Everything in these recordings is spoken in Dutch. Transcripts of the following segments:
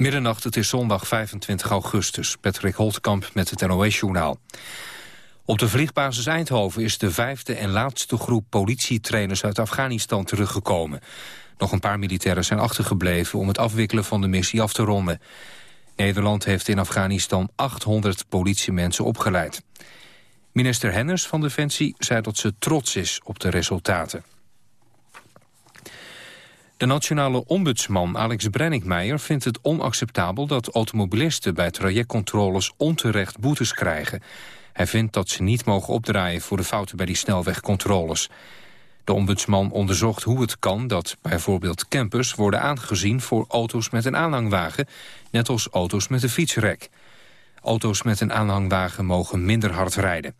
Middernacht, het is zondag 25 augustus. Patrick Holtkamp met het NOS-journaal. Op de vliegbasis Eindhoven is de vijfde en laatste groep politietrainers uit Afghanistan teruggekomen. Nog een paar militairen zijn achtergebleven om het afwikkelen van de missie af te ronden. Nederland heeft in Afghanistan 800 politiemensen opgeleid. Minister Hennis van Defensie zei dat ze trots is op de resultaten. De nationale ombudsman Alex Brenninkmeijer vindt het onacceptabel dat automobilisten bij trajectcontroles onterecht boetes krijgen. Hij vindt dat ze niet mogen opdraaien voor de fouten bij die snelwegcontroles. De ombudsman onderzocht hoe het kan dat bijvoorbeeld campers worden aangezien voor auto's met een aanhangwagen, net als auto's met een fietsrek. Auto's met een aanhangwagen mogen minder hard rijden.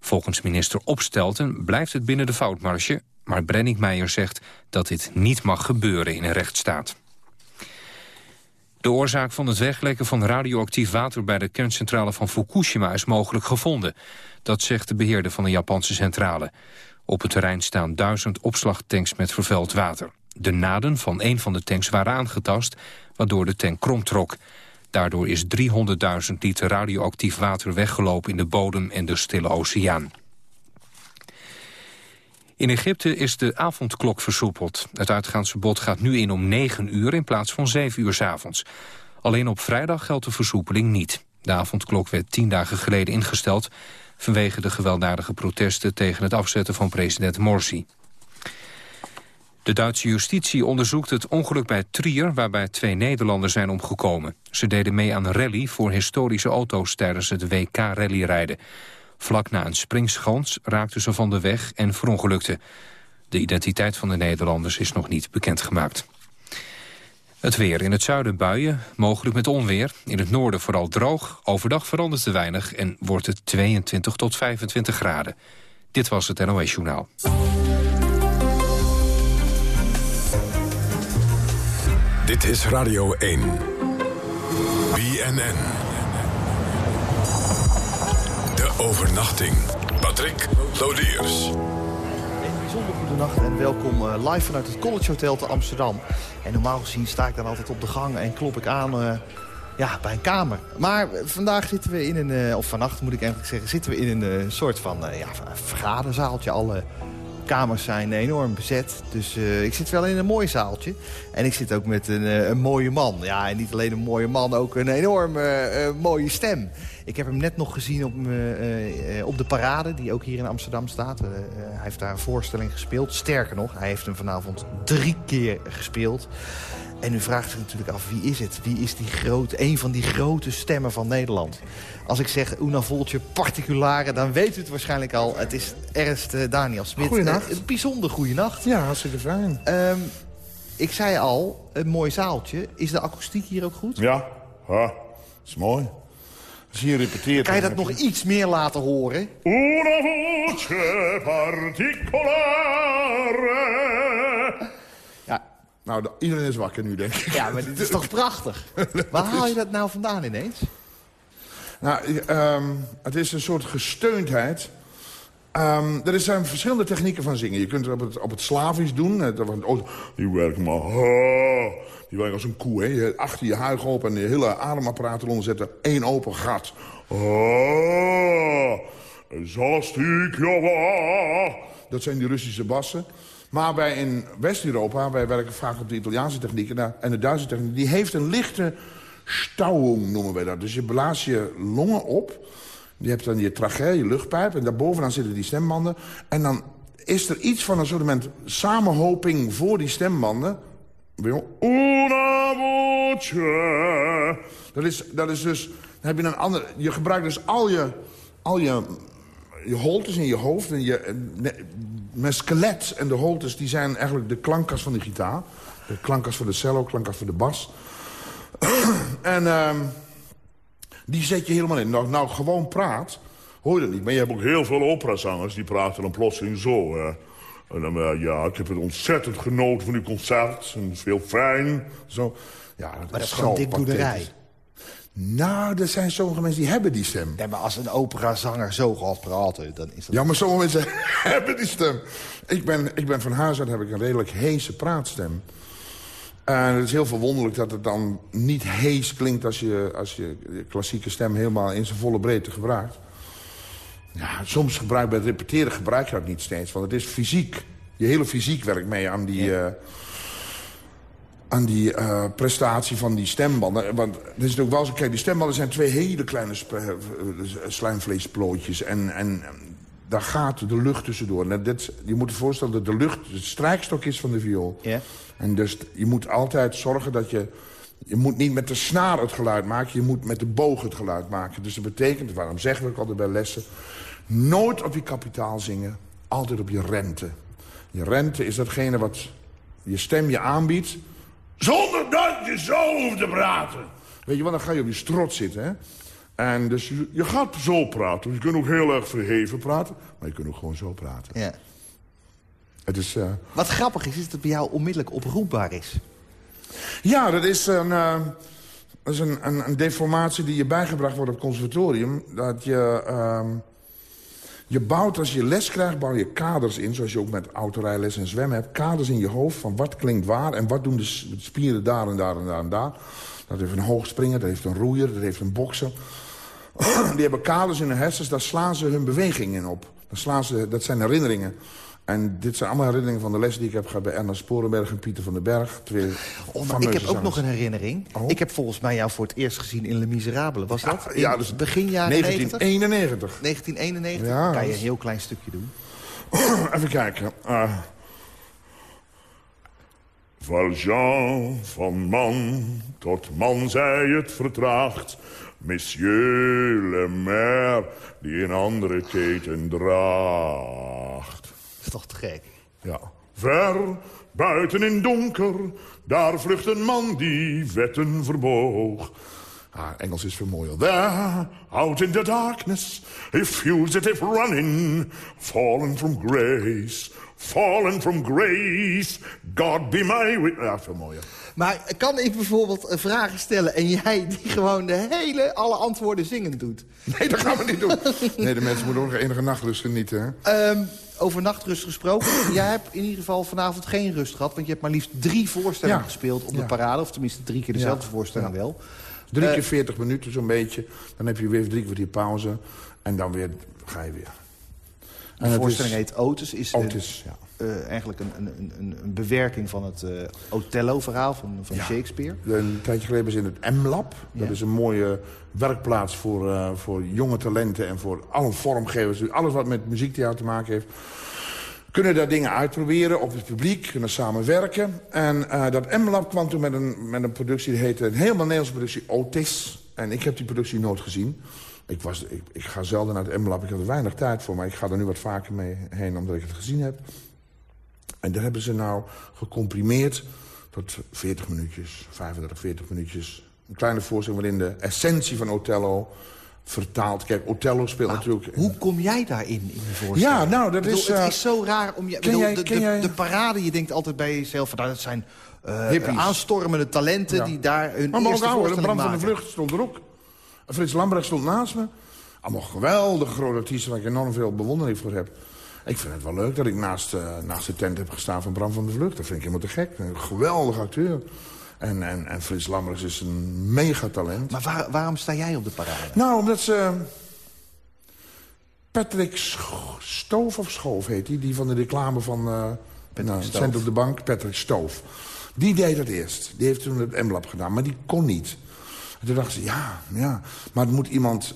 Volgens minister Opstelten blijft het binnen de foutmarge... maar Brenningmeijer zegt dat dit niet mag gebeuren in een rechtsstaat. De oorzaak van het weglekken van radioactief water... bij de kerncentrale van Fukushima is mogelijk gevonden. Dat zegt de beheerder van de Japanse centrale. Op het terrein staan duizend opslagtanks met vervuild water. De naden van een van de tanks waren aangetast, waardoor de tank kromtrok. Daardoor is 300.000 liter radioactief water weggelopen in de bodem en de Stille Oceaan. In Egypte is de avondklok versoepeld. Het uitgaansverbod gaat nu in om 9 uur in plaats van 7 uur s avonds. Alleen op vrijdag geldt de versoepeling niet. De avondklok werd tien dagen geleden ingesteld... vanwege de gewelddadige protesten tegen het afzetten van president Morsi. De Duitse justitie onderzoekt het ongeluk bij Trier... waarbij twee Nederlanders zijn omgekomen. Ze deden mee aan rally voor historische auto's tijdens het WK-rallyrijden. Vlak na een springschans raakten ze van de weg en verongelukten. De identiteit van de Nederlanders is nog niet bekendgemaakt. Het weer. In het zuiden buien, mogelijk met onweer. In het noorden vooral droog. Overdag verandert te weinig en wordt het 22 tot 25 graden. Dit was het NOS Journaal. Dit is Radio 1. BNN. Overnachting. Patrick Lodiers. Een bijzonder goede nacht en welkom eh, live vanuit het College Hotel te Amsterdam. En normaal gezien sta ik dan altijd op de gang en klop ik aan uh, ja, bij een kamer. Maar vandaag zitten we in een, uh, of vannacht moet ik eigenlijk zeggen, zitten we in een soort van ja, vergaderzaaltje. Alle kamers zijn enorm bezet. Dus ik zit wel in een mooi zaaltje. En ik zit ook met een, een mooie man. Ja, en niet alleen een mooie man, ook een enorm mooie stem. Ik heb hem net nog gezien op, op de parade, die ook hier in Amsterdam staat. hij heeft daar een voorstelling gespeeld. Sterker nog, hij heeft hem vanavond drie keer gespeeld. En u vraagt zich natuurlijk af, wie is het? Wie is die grote, een van die grote stemmen van Nederland? Als ik zeg Una Voltje particulare, dan weet u het waarschijnlijk al. Het is Ernst uh, Daniel Smit. Goedenacht. Uh, een bijzonder goede nacht. Ja, hartstikke fijn. Um, ik zei al, een mooi zaaltje. Is de akoestiek hier ook goed? Ja, ja is mooi. Repeteert... Kan je dat nog je... iets meer laten horen? Una voce particolare. Ja. Nou, iedereen is wakker nu, denk ik. Ja, maar dit is toch prachtig? Waar haal je dat nou vandaan ineens? Nou, um, het is een soort gesteundheid. Um, er zijn verschillende technieken van zingen. Je kunt het op het, op het Slavisch doen. Die werkt maar... Die werkt als een koe. Hè. Je achter je huig op en je hele ademapparaat eronder zetten. Eén open gat. Dat zijn die Russische bassen. Maar wij in West-Europa, wij werken vaak op de Italiaanse technieken... en de Duitse techniek, die heeft een lichte stauwing noemen wij dat. Dus je blaast je longen op. Je hebt dan je trachea, je luchtpijp. En daarbovenaan zitten die stembanden. En dan is er iets van een soort samenhoping voor die stembanden. Una. Dat is, dat is dus... Heb je een ander... Je gebruikt dus al je, al je, je holtes in je hoofd. En je, mijn skelet en de holtes die zijn eigenlijk de klankas van de gitaar. De klankas voor de cello, klankas voor de bas. en um, die zet je helemaal in. Nou, nou, gewoon praat, hoor je dat niet. Maar je hebt ook heel veel operazangers, die praten dan plotseling zo. Hè. En dan, uh, ja, ik heb het ontzettend genoten van uw concert. En het is heel fijn. Zo. Ja, dat maar dat is gewoon dik boerderij. Nou, er zijn sommige mensen die hebben die stem. Ja, maar als een operazanger zo gaat praten, dan is dat... Ja, maar sommige mensen hebben die stem. Ik ben, ik ben van huis uit heb ik een redelijk heese praatstem. En het is heel verwonderlijk dat het dan niet hees klinkt... als je, als je de klassieke stem helemaal in zijn volle breedte gebruikt. Ja, soms gebruik bij het repeteren gebruik je dat niet steeds. Want het is fysiek. Je hele fysiek werkt mee aan die... eh, aan die eh, prestatie van die stembanden. Want het is ook wel zo, kijk, die stembanden zijn twee hele kleine eh, slijmvleesplootjes. En, en eh, daar gaat de lucht tussendoor. En dit, je moet je voorstellen dat de lucht de strijkstok is van de viool. Ja. En dus je moet altijd zorgen dat je... Je moet niet met de snaar het geluid maken, je moet met de boog het geluid maken. Dus dat betekent, waarom zeggen we altijd bij lessen... nooit op je kapitaal zingen, altijd op je rente. Je rente is datgene wat je stem je aanbiedt... zonder dat je zo hoeft te praten. Weet je wel, dan ga je op je strot zitten, hè. En dus je, je gaat zo praten. Je kunt ook heel erg verheven praten, maar je kunt ook gewoon zo praten. Ja. Het is... eh, Wat grappig is, is dat het bij jou onmiddellijk oproepbaar is. Ja, dat is een, eh, dat is een, een, een deformatie die je bijgebracht wordt op het conservatorium. Dat je, ehm, je bouwt, als je les krijgt, bouw je kaders in. Zoals je ook met autorijles en zwemmen hebt. Kaders in je hoofd van wat klinkt waar en wat doen de spieren daar en daar en daar en daar. Dat heeft een hoogspringer, dat heeft een roeier, dat heeft een bokser. Die hebben kaders in hun hersens, daar slaan ze hun bewegingen in op. Daar slaan ze, dat zijn herinneringen. En dit zijn allemaal herinneringen van de les die ik heb gehad bij Erna Sporenberg en Pieter van den Berg. Twee Oh, maar ik heb ook nog een herinnering. Oh. Ik heb volgens mij jou voor het eerst gezien in Le Miserabele. Was dat? In Ja, dus begin jaren 90? 1991. 1991? Ja, kan je een is- heel klein stukje doen. Even kijken. Uh. Valjean, van man tot man zij het vertraagt. Monsieur le maire, die een andere keten draagt. Dat is toch te gek? Ja. Ver, buiten in donker, daar vlucht een man die wetten verboog. Ah, Engels is veel mooier. There, out in the darkness, it if running, fallen from grace, fallen from grace, God be my witness. Ja, veel mooier. Maar kan ik bijvoorbeeld een vragen stellen... en jij die gewoon de hele, alle antwoorden zingend doet? Nee, dat gaan we niet doen. Nee, de mensen moeten ook enige nachtrust genieten, hè? Over nachtrust gesproken. jij hebt in ieder geval vanavond geen rust gehad... want je hebt maar liefst drie voorstellingen Ja. gespeeld op de Ja. parade. Of tenminste drie keer dezelfde Ja. voorstelling wel. Drie Eh, keer 40 minuten, zo'n beetje. Dan heb je weer drie kwartier pauze. En dan weer, ga je weer. De En het voorstelling is- heet Otis. Is, Otis, ja. Eh, eigenlijk een, een, een, een bewerking van het eh, Othello-verhaal van, van Ja. Shakespeare. Een tijdje geleden is in het M-Lab. Dat is een mooie werkplaats voor, eh, voor jonge talenten... en voor alle vormgevers. Dus Alles wat met muziektheater te maken heeft. Kunnen daar dingen uitproberen op het publiek. Kunnen samenwerken. En dat M-Lab kwam toen met een, met een productie... die heette een helemaal Nederlandse productie Otis. En ik heb die productie nooit gezien. Ik, was, ik, ik ga zelden naar het M-Lab. Ik had er weinig tijd voor. Maar ik ga er nu wat vaker mee heen omdat ik het gezien heb. En daar hebben ze nou gecomprimeerd tot 40 minuutjes, 35, 40 minuutjes. Een kleine voorstelling waarin de essentie van Othello vertaald. Kijk, Othello speelt natuurlijk... Hoe kom jij daarin, in die voorstelling? Ja, nou, dat bedoel, is, Het eh, is zo raar om je... bedoel, jij- de, de, jij- de parade, je denkt altijd bij jezelf... Van, nou, dat zijn eh, aanstormende talenten Ja. die daar hun Maar mijn eerste oude, voorstelling Bram van de Vlucht stond er ook. Frits Lambrecht stond naast me. Allemaal geweldige grote artiesten waar ik enorm veel bewondering voor heb. Ik vind het wel leuk dat ik naast, eh, naast de tent heb gestaan van Bram van de Vlucht. Dat vind ik helemaal te gek. Een geweldige acteur. En, en, en Frits Lambrecht is een megatalent. Maar waar- waarom sta jij op de parade? Nou, omdat ze... Patrick Scho- Stoof of Schoof heet die, die van de reclame van uh, nou. Cent op de Bank, Patrick Stoof. Die deed dat eerst. Die heeft toen het M-Lab gedaan, maar die kon niet. En toen dachten ze, ja, ja, maar het moet iemand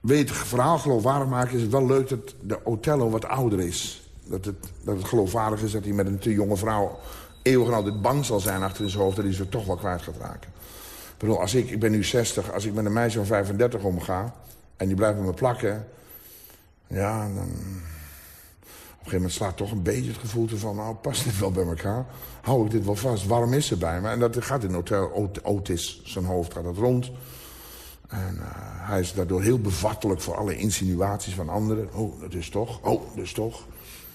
weet, het verhaal geloofwaardig maken... is het wel leuk dat de Othello wat ouder is. Dat het, dat het geloofwaardig is dat hij met een te jonge vrouw... eeuwig altijd bang zal zijn achter zijn hoofd... dat hij ze toch wel kwijt gaat raken. Ik bedoel, als ik, ik ben nu 60, als ik met een meisje van 35 omga... en die blijft met me plakken... ja, dan... Op een gegeven moment slaat toch een beetje het gevoel van... nou, past dit wel bij elkaar? Hou ik dit wel vast? Waarom is ze bij me? En dat gaat in hotel Ot- Otis, zijn hoofd gaat dat rond... En uh, hij is daardoor heel bevattelijk voor alle insinuaties van anderen. Oh, dat is toch. Oh, dat is toch.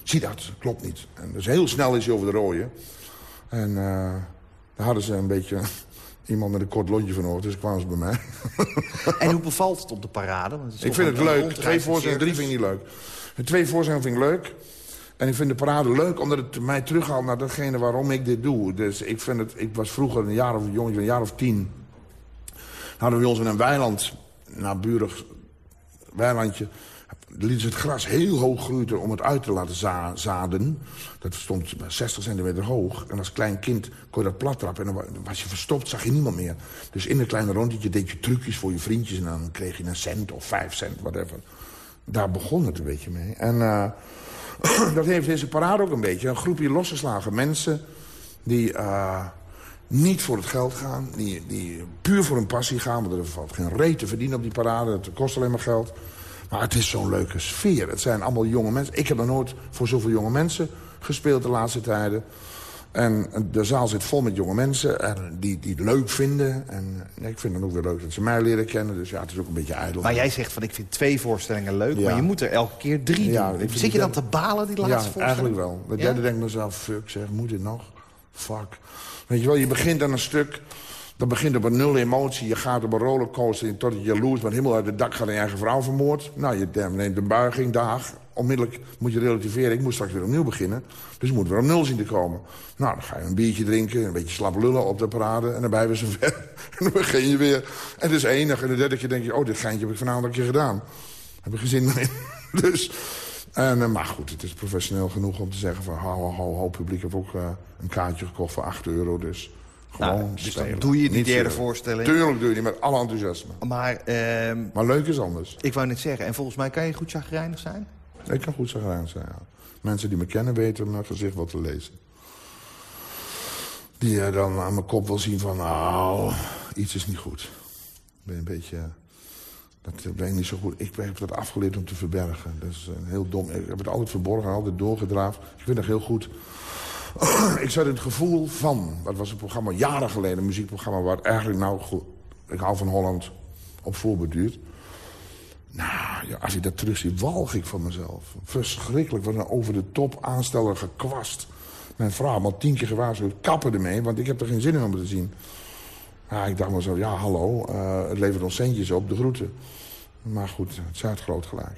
Zie dat, klopt niet. En dus heel snel is hij over de rooien. En uh, daar hadden ze een beetje iemand met een kort lontje van hoofd. Dus kwamen ze bij mij. En hoe bevalt het op de parade? Want het ik vind een- het een leuk. Twee in voorstellingen, drie vind ik niet leuk. De twee voorstellingen vind ik leuk. En ik vind de parade leuk omdat het mij terughaalt naar datgene waarom ik dit doe. Dus ik vind het, ik was vroeger een jaar of jong, een jaar of tien. Hadden we ons in een weiland, naburig weilandje lieten ze het gras heel hoog groeien om het uit te laten zaden. Dat stond 60 centimeter hoog. En als klein kind kon je dat plat trappen. En dan was je verstopt, zag je niemand meer. Dus in een kleine rondje deed je trucjes voor je vriendjes... en dan kreeg je een cent of vijf cent, whatever. Daar begon het een beetje mee. En uh, dat heeft deze parade ook een beetje. Een groepje losgeslagen mensen die... Uh, niet voor het geld gaan, die, die puur voor hun passie gaan... want er valt geen reet te verdienen op die parade, het kost alleen maar geld... Maar het is zo'n leuke sfeer. Het zijn allemaal jonge mensen. Ik heb nog nooit voor zoveel jonge mensen gespeeld de laatste tijden. En de zaal zit vol met jonge mensen en die, die het leuk vinden. En ik vind het ook weer leuk dat ze mij leren kennen. Dus ja, het is ook een beetje ijdel. Maar jij zegt van ik vind twee voorstellingen leuk, maar je moet er elke keer drie doen. Zit je dan te balen die laatste ja, eigenlijk wel. De derde denk ik mezelf, fuck zeg, moet dit nog? Fuck. Weet je wel, je begint aan een stuk dat begint op een nul emotie. Je gaat op een rollercoaster tot je jaloers bent. Helemaal uit het dak gaat een eigen vrouw vermoord. Nou, je neemt een buiging, dag. Onmiddellijk moet je relativeren. Ik moet straks weer opnieuw beginnen. Dus je moet weer op nul zien te komen. Nou, dan ga je een biertje drinken. Een beetje slap lullen op de parade. En dan ben je ver. en dan begin je weer. En het is enig. En de derde keer denk je... Oh, dit geintje heb ik vanavond een keer gedaan. Heb ik geen zin dus... En, uh, maar goed, het is professioneel genoeg om te zeggen van... Hou, hou, hou, publiek heb ook uh, een kaartje gekocht voor 8 euro. Dus gewoon nou, dus dan doe je die derde voorstelling. Tuurlijk doe je die met alle enthousiasme. Maar, uh, maar leuk is anders. Ik wou net zeggen, en volgens mij kan je goed chagrijnig zijn? Ik kan goed chagrijnig zijn, ja. Mensen die me kennen weten mijn gezicht wat te lezen. Die uh, dan aan mijn kop wil zien van, nou, iets is niet goed. Ben een beetje... Dat ben ik niet zo goed. Ik heb dat afgeleerd om te verbergen. Dat is een heel dom. Ik heb het altijd verborgen, altijd doorgedraafd. Ik vind dat heel goed. ik zat het gevoel van... Dat was een programma jaren geleden, een muziekprogramma... waar eigenlijk nou... Ik hou van Holland op voorbeduurt. Nou, ja, als ik dat terug zie, walg ik van mezelf. Verschrikkelijk, wat een over de top aansteller gekwast. Mijn vrouw al tien keer gewaarschuwd, kappen ermee... want ik heb er geen zin in om het te zien. Ja, ik dacht maar zo, ja, hallo, uh, het levert ons centjes op, de groeten. Maar goed, het is groot gelijk.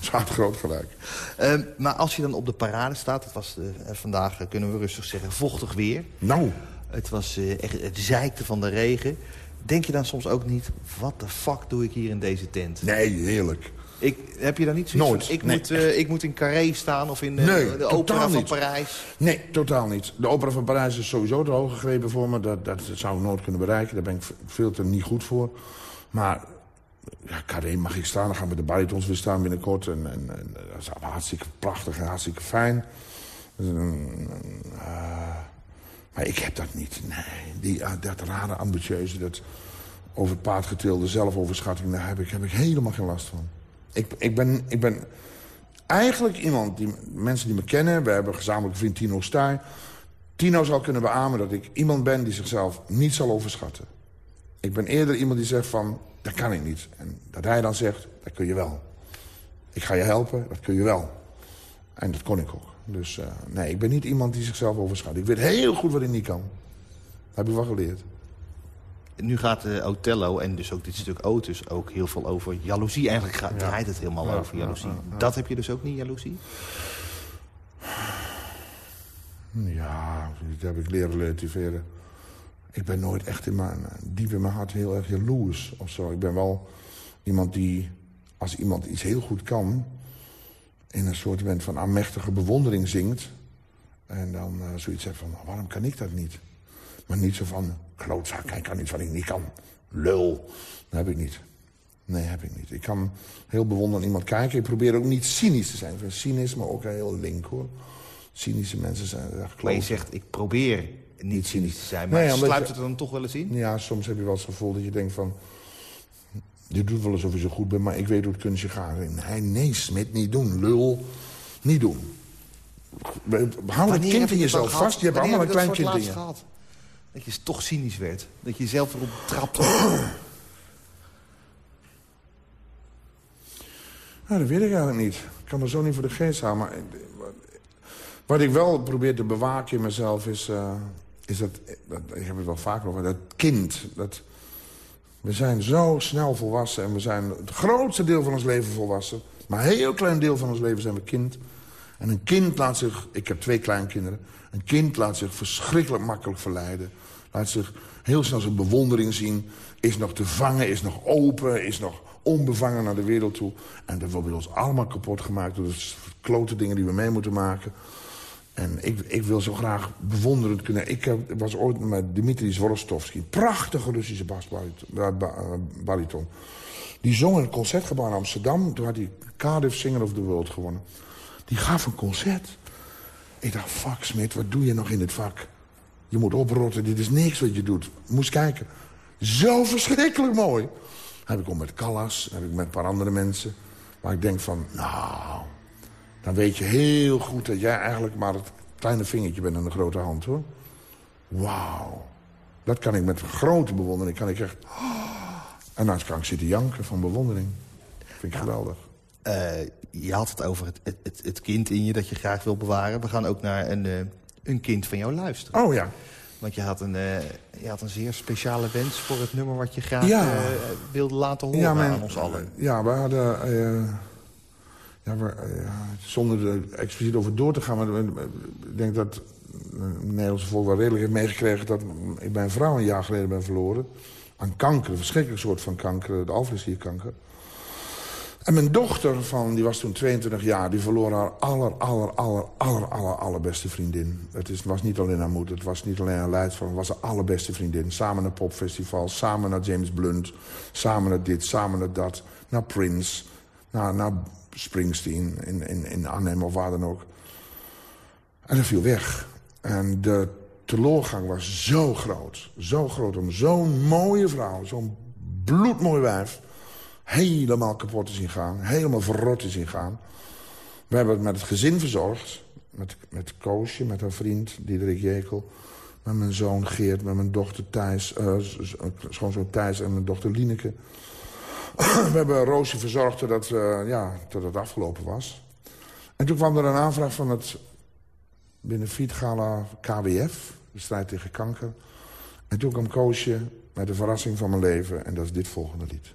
Staat groot gelijk. Uh, maar als je dan op de parade staat... het was uh, vandaag, uh, kunnen we rustig zeggen, vochtig weer. Nou. Het was eh, echt het zeikte van de regen. Denk je dan soms ook niet... wat de fuck doe ik hier in deze tent? Nee, heerlijk. Ik, heb je dan niet zoiets Nooit. Van, ik, moet, ik moet in Carré staan of in de, nee, de opera van Parijs? Nee, totaal niet. De opera van Parijs is sowieso te hoog gegrepen voor me. Dat, dat zou ik nooit kunnen bereiken. Daar ben ik veel te niet goed voor. Maar ja, Carré mag ik staan. Dan gaan we de baritons weer staan binnenkort. En, en, en dat is hartstikke prachtig en hartstikke fijn. Uh, maar ik heb dat niet. Nee, die, uh, dat rare ambitieuze, dat over het paard getilde zelfoverschatting... daar heb ik, heb ik helemaal geen last van. Ik, ik, ben, ik ben eigenlijk iemand, die mensen die me kennen... we hebben gezamenlijk vriend Tino Staaij... Tino zal kunnen beamen dat ik iemand ben die zichzelf niet zal overschatten. Ik ben eerder iemand die zegt van, dat kan ik niet. En dat hij dan zegt, dat kun je wel. Ik ga je helpen, dat kun je wel. En dat kon ik ook. Dus uh, nee, ik ben niet iemand die zichzelf overschat. Ik weet heel goed wat ik niet kan. Dat heb ik wel geleerd. Nu gaat uh, Othello en dus ook dit stuk Otis ook heel veel over jaloezie. Eigenlijk gaat, draait het helemaal ja, over jaloezie. Ja, dat heb je dus ook niet, jaloezie? Ja, dat heb ik leren relativeren ik ben nooit echt in mijn, diep in mijn hart heel erg jaloers of zo. Ik ben wel iemand die, als iemand iets heel goed kan... in een soort van aanmächtige bewondering zingt... en dan uh, zoiets zegt van, waarom kan ik dat niet? Maar niet zo van, klootzak, hij kan iets wat ik niet kan. Lul. Dat heb ik niet. Nee, heb ik niet. Ik kan heel bewonderend iemand kijken. Ik probeer ook niet cynisch te zijn. Ik vind cynisme ook heel link, hoor. Cynische mensen zijn echt Maar je zegt, ik probeer niet cynisch te zijn. Maar nee, sluipt het er dan toch wel eens in? Ja, soms heb je wel eens het gevoel dat je denkt van... Je doet wel alsof je zo goed bent, maar ik weet hoe het kunstje gaat. Nee, nee, Smit, niet doen. Lul, niet doen. Hou het kind in jezelf vast. Je hebt allemaal een klein kind in je. Gehad? Dat je toch cynisch werd. Dat je jezelf erop trapte. Nou, dat weet ik eigenlijk niet. Ik kan me zo niet voor de geest houden. Maar wat ik wel probeer te bewaken in mezelf is... Uh, is dat, dat, ik heb het wel vaker over, dat kind. Dat, we zijn zo snel volwassen en we zijn het grootste deel van ons leven volwassen. Maar een heel klein deel van ons leven zijn we kind. En een kind laat zich, ik heb twee kleinkinderen... een kind laat zich verschrikkelijk makkelijk verleiden. Laat zich heel snel zijn bewondering zien. Is nog te vangen, is nog open, is nog onbevangen naar de wereld toe. En dat wordt ons allemaal kapot gemaakt... door de klote dingen die we mee moeten maken. En ik, ik wil zo graag bewonderend kunnen... Ik was ooit met Dimitri Zworostovsky. Prachtige Russische basbariton. Die zong in het concertgebouw in Amsterdam. Toen had hij Cardiff Singer of the World gewonnen. Die gaf een concert. Ik dacht, fuck Smit, wat doe je nog in dit vak? Je moet oprotten, dit is niks wat je doet. Moest kijken. Zo verschrikkelijk mooi. heb ik ook met Callas, heb ik met een paar andere mensen. Waar ik denk van, nou... Dan weet je heel goed dat jij eigenlijk maar het kleine vingertje bent aan de grote hand, hoor. Wauw. Dat kan ik met grote bewondering. Kan ik echt... En dan kan ik zitten janken van bewondering. Vind ik geweldig. Uh, je had het over het, het, het, kind in je dat je graag wil bewaren. We gaan ook naar een, uh, een kind van jou luisteren. Oh ja. Want je had, een, uh, je had een zeer speciale wens voor het nummer... wat je graag ja. wilde laten horen ja, mijn, aan ons allen. Ja, we hadden... ja, we, zonder er expliciet over door te gaan... maar ik denk dat het Nederlandse volk wel redelijk heeft meegekregen... dat ik mijn vrouw een jaar geleden ben verloren aan kanker. Een verschrikkelijk soort van kanker, de alvleesklierkanker. En mijn dochter, van, die was toen 22 jaar... die verloor haar aller, aller, aller, aller, aller, allerbeste vriendin. Het is, was niet alleen haar moeder, het was niet alleen haar leidsvan... het was haar allerbeste vriendin. Samen naar popfestival, samen naar James Blunt... samen naar dit, samen naar dat, naar Prince... naar, naar Springsteen in, in, in Arnhem of waar dan ook. En dat viel weg. En de teleurgang was zo groot. Zo groot om zo'n mooie vrouw, zo'n bloedmooi wijf... helemaal kapot te zien gaan, helemaal verrot te zien gaan. We hebben het met het gezin verzorgd. Met, met Koosje, met haar vriend Diederik Jekel. Met mijn zoon Geert, met mijn dochter Thijs, uh, schoonzoon Thijs en mijn dochter Lieneke. We hebben Roosje verzorgd totdat, uh, ja, totdat het afgelopen was. En toen kwam er een aanvraag van het Benefietgala KWF de strijd tegen kanker. En toen kwam Koosje met de verrassing van mijn leven. En dat is dit volgende lied.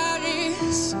Ga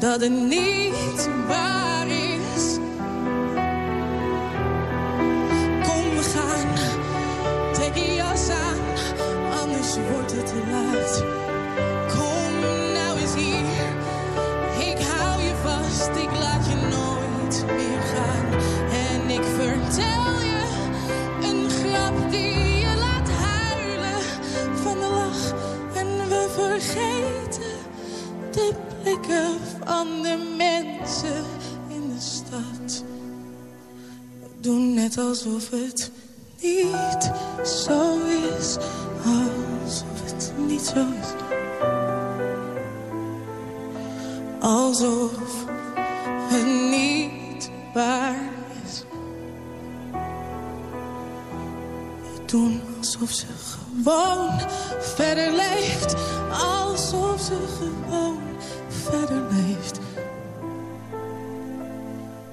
dat het niet waar is. Kom, we gaan, trek je jas aan, anders wordt het te laat. Kom nou eens hier, ik hou je vast, ik laat je nooit meer gaan. En ik vertel je een grap die je laat huilen van de lach. En we vergeten de blikken van de mensen in de stad. Doen net alsof het niet zo is, alsof het niet zo is. Alsof het niet waar is. Doen alsof ze gewoon verder leeft, alsof ze gewoon verder leeft.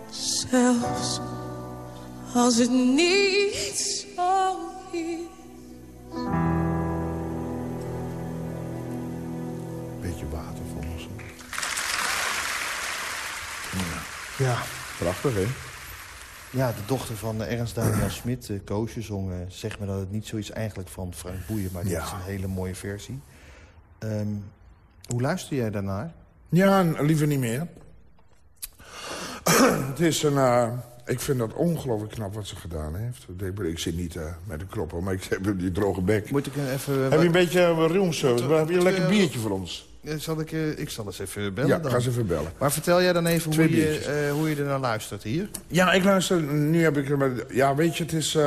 Zelfs als het niet zo is. Beetje water voor ons. Ja. Prachtig, hè? Ja, de dochter van eh, Ernst Daniel Smit, uh, Koosje, zong... eh, zeg me dat het niet zo is eigenlijk van Frank Boeien... maar dit Ja. is een hele mooie versie. Ehm, hoe luister jij daarnaar? Ja, liever niet meer. het is een... eh, ik vind dat ongelooflijk knap wat ze gedaan heeft. Ik, ik zit niet eh, met een knoppel, maar ik heb die droge bek. Moet ik eh, even... Heb je een beetje roomservice? Heb je een lekker biertje voor ons? Zal ik, ik zal eens even bellen Ja, dan. ga ze even bellen. Maar vertel jij dan even Twee hoe je, hoe je er naar luistert hier? Ja, ik luister... Nu heb ik... Ja, weet je, het is...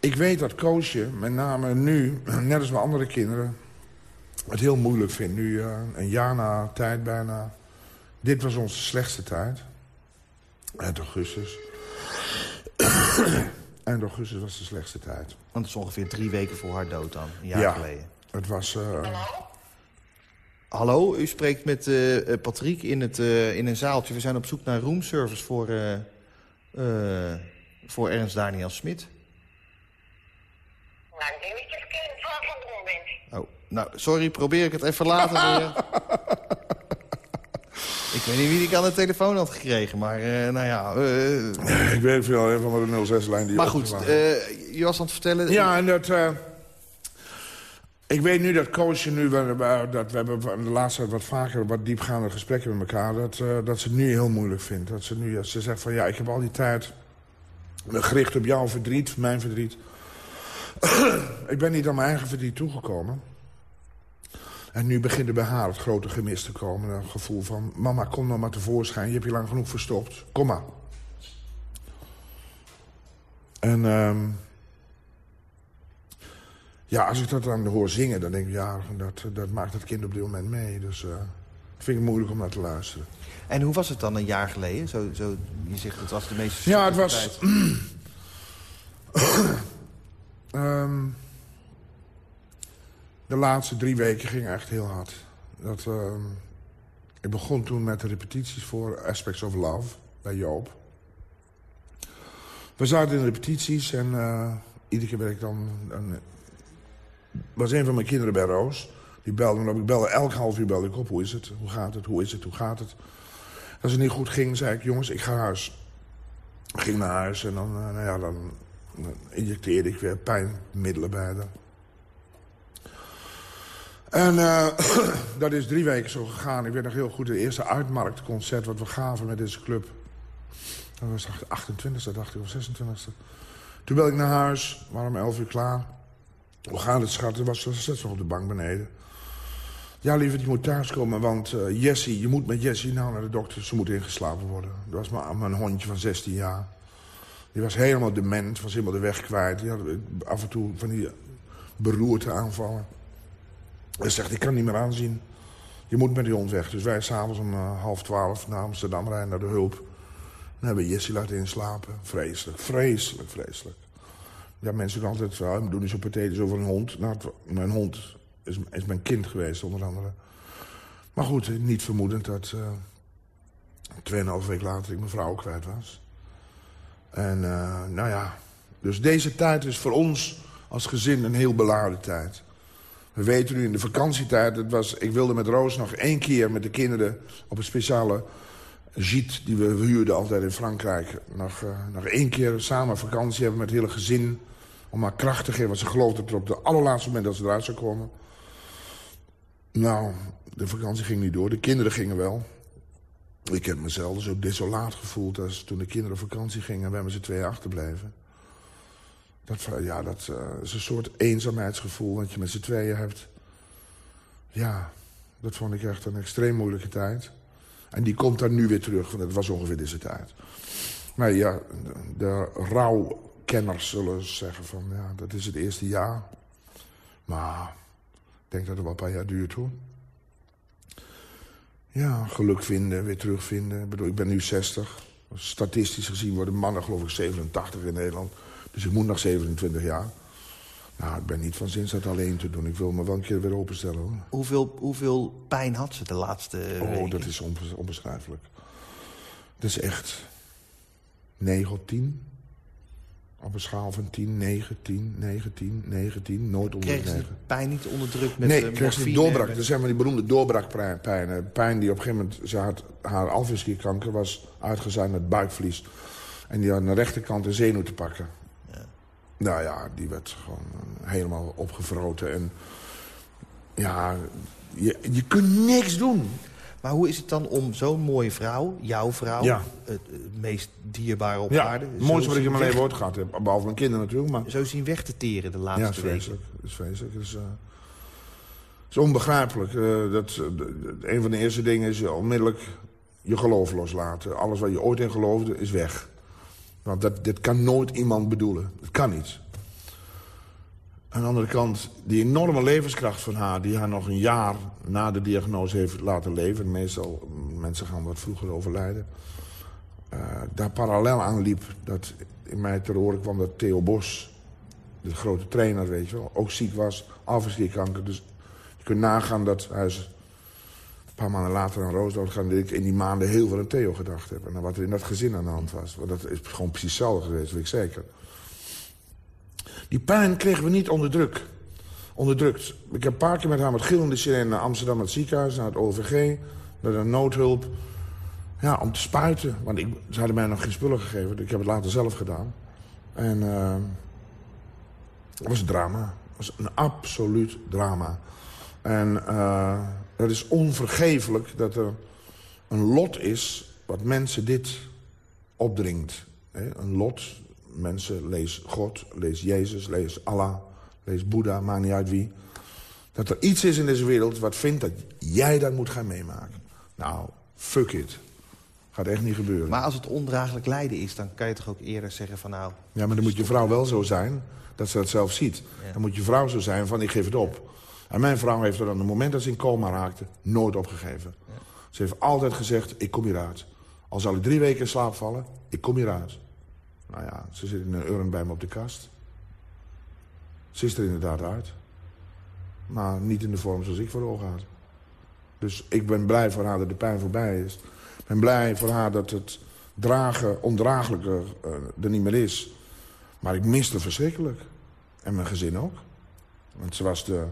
ik weet dat Koosje, met name nu, net als mijn andere kinderen... het heel moeilijk vindt. Nu, eh, een jaar na tijd bijna. Dit was onze slechtste tijd. Eind augustus. Eind augustus was de slechtste tijd. Want het is ongeveer drie weken voor haar dood dan, een jaar Ja. geleden. Het was... eh, Hallo, u spreekt met eh, Patrick in, het, eh, in een zaaltje. We zijn op zoek naar roomservice voor, eh, eh, voor Ernst Daniel Smit. Nou, ik denk dat je verkeerd van van doen bent. Oh, nou, sorry, probeer ik het even later weer. ik weet niet wie ik aan de telefoon had gekregen, maar eh, nou ja... eh, ik weet veel van de 06-lijn die maar goed, eh, je was aan het vertellen... Ja, en dat... eh, ik weet nu dat Koosje nu... Dat we hebben van de laatste tijd wat vaker wat diepgaande gesprekken met elkaar... Dat, eh, dat ze het nu heel moeilijk vindt. Dat ze nu ze zegt van ja, ik heb al die tijd... me gericht op jouw verdriet, mijn verdriet. ik ben niet aan mijn eigen verdriet toegekomen. En nu begint er bij haar het grote gemis te komen. Een gevoel van, mama, kom nou maar tevoorschijn. Je hebt je lang genoeg verstopt. Kom maar. En ehm, ja, als ik dat dan hoor zingen, dan denk ik... ja, dat, dat maakt het kind op dit moment mee. Dus eh vind ik moeilijk om naar te luisteren. En hoe was het dan een jaar geleden? Zo, zo, je zegt het was de meest Ja, het was... tijd. De laatste drie weken ging echt heel hard. Dat, ehm, ik begon toen met de repetities voor Aspects of Love bij Joop. We zaten in repetities en eh, iedere keer werd ik dan... dan was een van mijn kinderen bij Roos. Die belde me op. Ik belde elk half uur belde ik op. Hoe is het? Hoe gaat het? Hoe is het? Hoe gaat het? Als het niet goed ging, zei ik... Jongens, ik ga naar huis. Ging naar huis en dan, eh, nou ja, dan injecteerde ik weer pijnmiddelen bij haar. En eh, dat is drie weken zo gegaan. Ik weet nog heel goed, het eerste uitmarktconcert wat we gaven met deze club. Dat was de 28e, dacht ik, of 26e. Toen belde ik naar huis, waren om 11 uur klaar. Hoe gaat het, schat? Er was ze zat nog op de bank beneden. Ja, lieverd, je moet thuiskomen, want eh Jessie, je moet met Jessie nou naar de dokter. Ze moet ingeslapen worden. Dat was mijn, mijn hondje van 16 jaar. Die was helemaal dement, was helemaal de weg kwijt. Die had af en toe van die beroerte aanvallen. Hij zegt, ik kan niet meer aanzien. Je moet met die hond weg. Dus wij s'avonds om eh, half twaalf naar Amsterdam rijden naar de hulp. Dan hebben we Jessie laten inslapen. Vreselijk, vreselijk, vreselijk. Ja, mensen doen altijd, ja, we doen niet zo pathetisch over een hond. Nou, mijn hond is, is mijn kind geweest, onder andere. Maar goed, niet vermoedend dat... tweeënhalve week later ik mijn vrouw kwijt was. En eh, nou ja, dus deze tijd is voor ons als gezin een heel beladen tijd. We weten nu in de vakantietijd, het was, ik wilde met Roos nog één keer met de kinderen... op een speciale gîte die we huurden altijd in Frankrijk... nog, eh, nog één keer samen vakantie hebben met het hele gezin... om haar kracht te geven, want ze geloofde dat op de allerlaatste moment dat ze eruit zou komen. Nou, de vakantie ging niet door, de kinderen gingen wel... Ik heb mezelf zo desolaat gevoeld als toen de kinderen op vakantie gingen... en wij met z'n tweeën achterbleven. Dat, ja, dat eh, is een soort eenzaamheidsgevoel dat je met z'n tweeën hebt. Ja, dat vond ik echt een extreem moeilijke tijd. En die komt dan nu weer terug, want het was ongeveer deze tijd. Maar ja, de, de rouwkenners zullen zeggen van... ja, dat is het eerste jaar. Maar ik denk dat het wel een paar jaar duurt, hoor. Ja, geluk vinden, weer terugvinden. Ik bedoel, ik ben nu 60. Statistisch gezien worden mannen geloof ik 87 in Nederland. Dus ik moet nog 27 jaar. Nou, ik ben niet van zins dat alleen te doen. Ik wil me wel een keer weer openstellen. Hoor. Hoeveel, hoeveel pijn had ze de laatste Oh, weken? dat is onbe- onbeschrijfelijk. Dat is echt... 9 op 10. Op een schaal van 10, 9, 10, 9, 10, 9, 10. Nooit onder de Kregen ze 9. de pijn niet onderdrukt met Nee, eh, kreeg ze doorbraak. Dat zijn maar die beroemde doorbrakpijn. Pijn die op een gegeven moment... Ze had, haar alvleesklierkanker was uitgezaaid met buikvlies. En die had aan de rechterkant een zenuw te pakken. Nou ja, die werd gewoon eh, helemaal opgevroten. En ja, je, je kunt niks doen. Maar hoe is het dan om zo'n mooie vrouw, jouw vrouw... Ja. Het, het meest dierbare op Ja, aarde... het mooiste wat ik in mijn leven ooit gehad heb. Behalve mijn kinderen natuurlijk, maar... Zo zien weg te teren de Ja, laatste het is weken. vreselijk. Het is vreselijk. Het is, eh, het is onbegrijpelijk. Eh, dat, eh, een van de eerste dingen is eh, onmiddellijk je geloof loslaten. Alles wat je ooit in geloofde is weg. Want dat, dit kan nooit iemand bedoelen. Het kan niet. Aan de andere kant, die enorme levenskracht van haar... die haar nog een jaar na de diagnose heeft laten leven... meestal, mm, mensen gaan wat vroeger overlijden... eh, daar parallel aan liep, dat in mij ter oren kwam dat Theo Bos... de grote trainer, weet je wel, ook ziek was, alvleesklierkanker. Dus je kunt nagaan dat hij is een paar maanden later aan Roos doodgaan... dat ik in die maanden heel veel aan Theo gedacht heb. En wat er in dat gezin aan de hand was. Want dat is gewoon precies hetzelfde geweest, weet ik zeker. Die pijn kregen we niet onder druk. Onderdrukt. Ik heb een paar keer met haar met gillende sirene naar Amsterdam, naar het ziekenhuis, naar het OVG, naar de noodhulp. Ja, om te spuiten. Want ik, ze hadden mij nog geen spullen gegeven. Ik heb het later zelf gedaan. En eh, het was een drama. Het was een absoluut drama. En eh, het is onvergeeflijk dat er een lot is wat mensen dit opdringt. Een lot. Mensen, lees God, lees Jezus, lees Allah, lees Boeddha, maakt niet uit wie. Dat er iets is in deze wereld wat vindt dat jij dat moet gaan meemaken. Nou, fuck it. Gaat echt niet gebeuren. Maar als het ondraaglijk lijden is, dan kan je toch ook eerder zeggen van nou... Ja, maar dan moet je vrouw wel zo zijn dat ze dat zelf ziet. Dan moet je vrouw zo zijn van ik geef het op. En mijn vrouw heeft er aan het moment dat ze in coma raakte nooit opgegeven. Ze heeft altijd gezegd, ik kom hieruit. Al zal ik drie weken in slaap vallen, ik kom hieruit. Nou ja, ze zit in een urn bij me op de kast. Ze is er inderdaad uit. Maar niet in de vorm zoals ik voor ogen had. Dus ik ben blij voor haar dat de pijn voorbij is. Ik ben blij voor haar dat het dragen, ondraaglijke eh, er niet meer is. Maar ik miste verschrikkelijk. En mijn gezin ook. Want ze was de,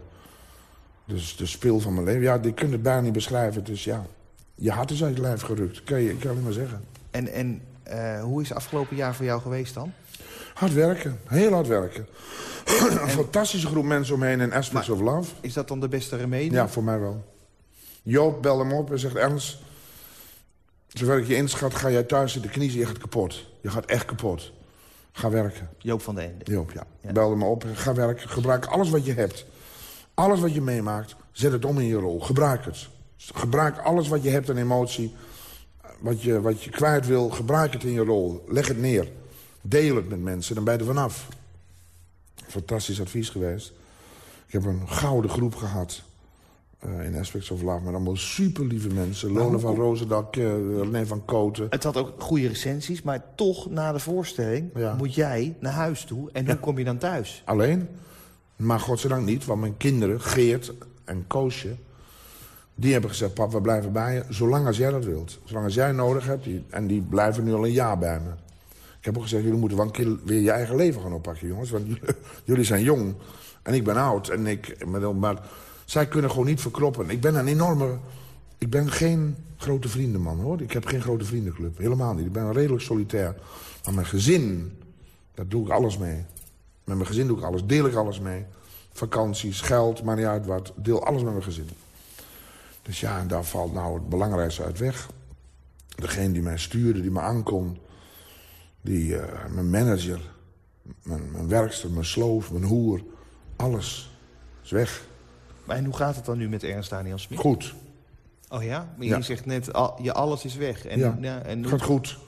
dus de spil van mijn leven. Ja, je kunt het bijna niet beschrijven. Dus ja, je hart is uit je lijf gerukt. Kan je, kan alleen maar zeggen. En, en eh, hoe is het afgelopen jaar voor jou geweest dan? Hard werken. Heel hard werken. Een fantastische groep mensen omheen in Aspects of Love. Is dat dan de beste remedie? Ja, voor mij wel. Joop belde hem op en zegt... Ernst, zover ik je inschat, ga jij thuis zitten kniezen. Je gaat kapot. Je gaat echt kapot. Ga werken. Joop van de Ende. Joop, ja. Ja. Belde me op. Ga werken. Gebruik alles wat je hebt. Alles wat je meemaakt. Zet het om in je rol. Gebruik het. Gebruik alles wat je hebt aan emotie. Wat je, wat je kwijt wil. Gebruik het in je rol. Leg het neer. Deel het met mensen. Dan ben je er vanaf. Fantastisch advies geweest. Ik heb een gouden groep gehad. eh, in Aspects of Love. Met allemaal super lieve mensen. Lone van Roosendak, uh, René van Koten. Het had ook goede recensies, maar toch na de voorstelling Ja. moet jij naar huis toe. En hoe kom je dan thuis? Alleen. Maar godzijdank niet, want mijn kinderen, Geert en Koosje... die hebben gezegd, pap, we blijven bij je, zolang als jij dat wilt. Zolang als jij nodig hebt. En die blijven nu al een jaar bij me. Ik heb ook gezegd, jullie moeten wel een keer weer je eigen leven gaan oppakken, jongens. Want jullie, zijn jong en ik ben oud. En ik, maar, maar zij kunnen gewoon niet verkroppen. Ik ben een enorme... Ik ben geen grote vriendenman, hoor. Ik heb geen grote vriendenclub. Helemaal niet. Ik ben redelijk solitair. Maar mijn gezin, daar doe ik alles mee. Met mijn gezin doe ik alles. Deel ik alles mee. Vakanties, geld, maar niet uit wat. Deel alles met mijn gezin. Dus ja, en daar valt nou het belangrijkste uit weg. Degene die mij stuurde, die me aankon. Die, eh, mijn manager. Mijn, mijn werkster, mijn sloof, mijn hoer. Alles is weg. Maar en hoe gaat het dan nu met Ernst Daniel Smit? Goed. Oh ja? Maar Ja. je zegt net, al, je alles is weg. En, Ja, ja, en Het hoe- gaat goed.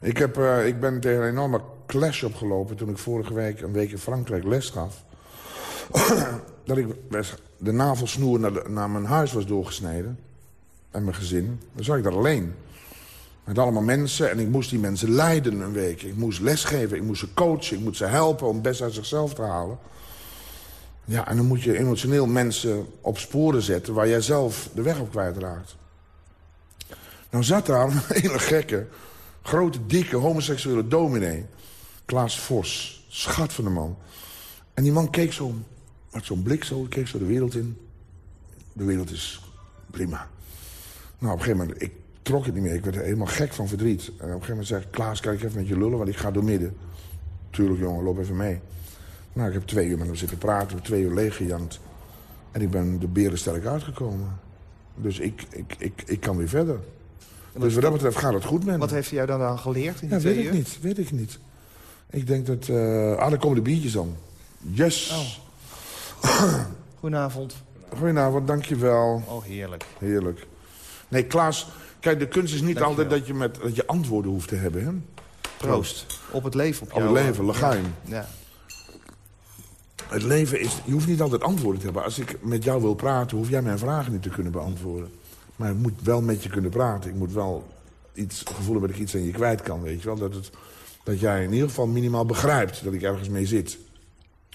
Ik, heb, eh, ik ben tegen een enorme clash opgelopen... toen ik vorige week een week in Frankrijk les gaf. dat ik de navelsnoer naar, naar mijn huis was doorgesneden. En mijn gezin. Dan zat ik daar alleen. Met allemaal mensen. En ik moest die mensen leiden een week. Ik moest lesgeven. Ik moest ze coachen. Ik moest ze helpen om best uit zichzelf te halen. Ja, en dan moet je emotioneel mensen op sporen zetten... waar jij zelf de weg op kwijtraakt. Nou zat daar een hele gekke Grote, dikke, homoseksuele dominee. Klaas Vos. Schat van de man. En die man keek zo, met zo'n blik zo, keek zo de wereld in. De wereld is prima. Nou, op een gegeven moment, ik trok het niet meer. Ik werd helemaal gek van verdriet. En op een gegeven moment zei ik, Klaas, ik even met je lullen, want ik ga door midden. Tuurlijk, jongen, loop even mee. Nou, ik heb twee uur met hem zitten praten, heb twee uur leeggejankt. En ik ben de beren sterk uitgekomen. Dus ik, ik, ik, ik kan weer verder. Dus wat dat betreft gaat het goed met me. Wat heeft hij jou dan aan geleerd in die Ja, weet ik niet, weet ik niet. Ik denk dat... eh ah, daar komen de biertjes dan. Yes! Goedenavond. Goedenavond, dankjewel. Oh, heerlijk. Heerlijk. Nee, Klaas, kijk, de kunst is niet Dankjewel. altijd dat je, met, dat je antwoorden hoeft te hebben. Hè? Proost. Op het leven. Op, Op het leven, Lagaim. Ja. Het leven is... Je hoeft niet altijd antwoorden te hebben. Als ik met jou wil praten, hoef jij mijn vragen niet te kunnen beantwoorden. Maar ik moet wel met je kunnen praten. Ik moet wel iets gevoel hebben dat ik iets aan je kwijt kan, weet je wel. Dat, het, dat jij in ieder geval minimaal begrijpt dat ik ergens mee zit.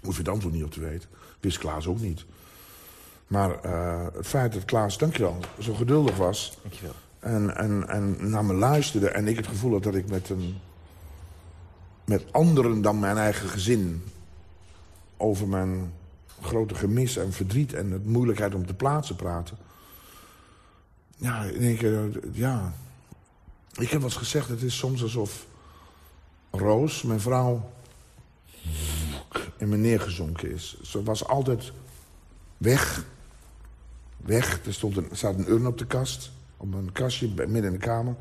Hoef je het antwoord niet op te weten. Wist Klaas ook niet. Maar eh, het feit dat Klaas, dankjewel, zo geduldig was... Dankjewel. En, en, en naar me luisterde en ik het gevoel had dat ik met, een, met anderen dan mijn eigen gezin... over mijn grote gemis en verdriet en de moeilijkheid om te plaatsen praten. Ja, in één keer, ja... Ik heb wel gezegd, het is soms alsof Roos, mijn vrouw, in me neergezonken is. Ze was altijd weg. Weg. Er, stond een, staat een urn op de kast. Op een kastje midden in de kamer.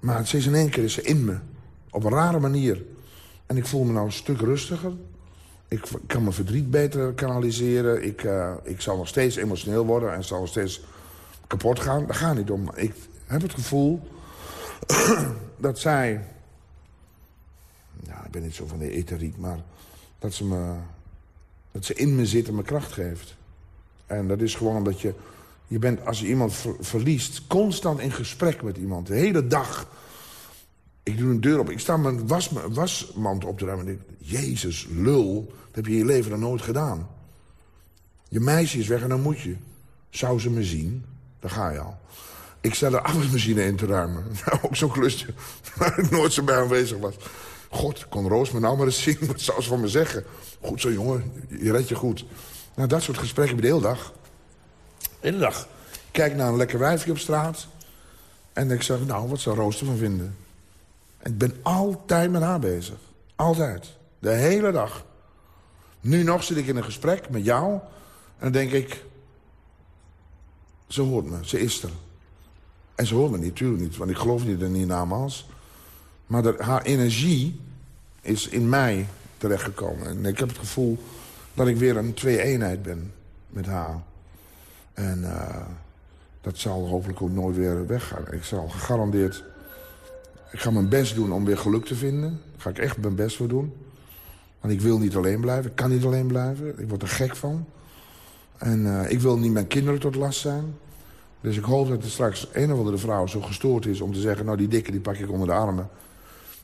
Maar ze is in één keer is ze in me. Op een rare manier. En ik voel me nou een stuk rustiger. Ik kan mijn verdriet beter kanaliseren. Ik, eh, ik zal nog steeds emotioneel worden en zal nog steeds kapot gaan. Daar gaat niet om. Ik heb het gevoel dat zij... Ja, ik ben niet zo van de eteriek, maar dat ze, me, dat ze in me zit en me kracht geeft. En dat is gewoon omdat je... Je bent, als je iemand ver- verliest, constant in gesprek met iemand. De hele dag. Ik doe een deur op. Ik sta mijn was, wasmand op te ruimen. En ik Jezus, lul. Dat heb je in je leven nog nooit gedaan. Je meisje is weg en dan moet je. Zou ze me zien? Dan ga je al. Ik sta de afwasmachine in te ruimen. Nou, ook zo'n klusje waar ik nooit zo bij aanwezig was. God, kon Roos me nou maar eens zien. Wat zou ze van me zeggen? Goed zo, jongen. Je redt je goed. Nou, dat soort gesprekken heb je de hele dag. De hele dag. Kijk naar een lekker wijfje op straat. En ik zeg, nou, wat zou Roos ervan vinden? En ik ben altijd met haar bezig. Altijd. De hele dag. Nu nog zit ik in een gesprek met jou. En dan denk ik... Ze hoort me, ze is er. En ze hoort me niet, natuurlijk niet, want ik geloof niet in die namens. Maar haar energie is in mij terechtgekomen. En ik heb het gevoel dat ik weer een twee-eenheid ben met haar. En eh, dat zal hopelijk ook nooit weer weggaan. Ik zal gegarandeerd... Ik ga mijn best doen om weer geluk te vinden. Daar ga ik echt mijn best voor doen. Want ik wil niet alleen blijven. Ik kan niet alleen blijven. Ik word er gek van. En eh, ik wil niet mijn kinderen tot last zijn. Dus ik hoop dat er straks een of andere vrouw zo gestoord is om te zeggen... nou, die dikke die pak ik onder de armen.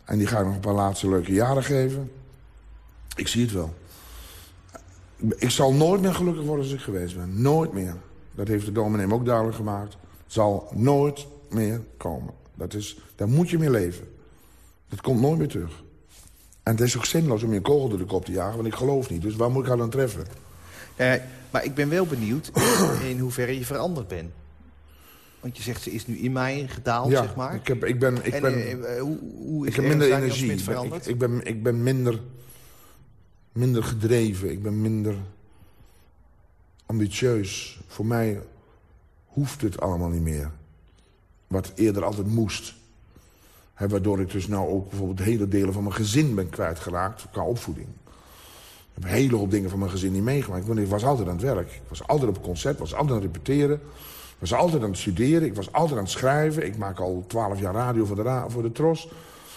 En die ga ik nog een paar laatste leuke jaren geven. Ik zie het wel. Ik zal nooit meer gelukkig worden als ik geweest ben. Nooit meer. Dat heeft de dominee ook duidelijk gemaakt. Zal nooit meer komen. Dat is, daar moet je mee leven. Dat komt nooit meer terug. En het is ook zinloos om je een kogel door de kop te jagen, want ik geloof niet. Dus waar moet ik haar dan treffen? Eh, maar ik ben wel benieuwd in, in hoeverre je veranderd bent. Want je zegt, ze is nu in mij gedaald, ja, zeg maar. ik, heb, ik ben, ik en ben, eh, eh, hoe, hoe is ik heb minder energie. Ik ben, veranderd? ik, ik ben, ik ben minder, minder gedreven. Ik ben minder ambitieus. Voor mij hoeft het allemaal niet meer. Wat eerder altijd moest. Waardoor ik dus nou ook bijvoorbeeld hele delen van mijn gezin ben kwijtgeraakt qua opvoeding. Heb een hele hoop dingen van mijn gezin niet meegemaakt. Want ik was altijd aan het werk. Ik was altijd op concert, was altijd aan het repeteren. Was altijd aan het studeren, ik was altijd aan het schrijven. Ik maak al twaalf jaar radio voor de, voor de Tros.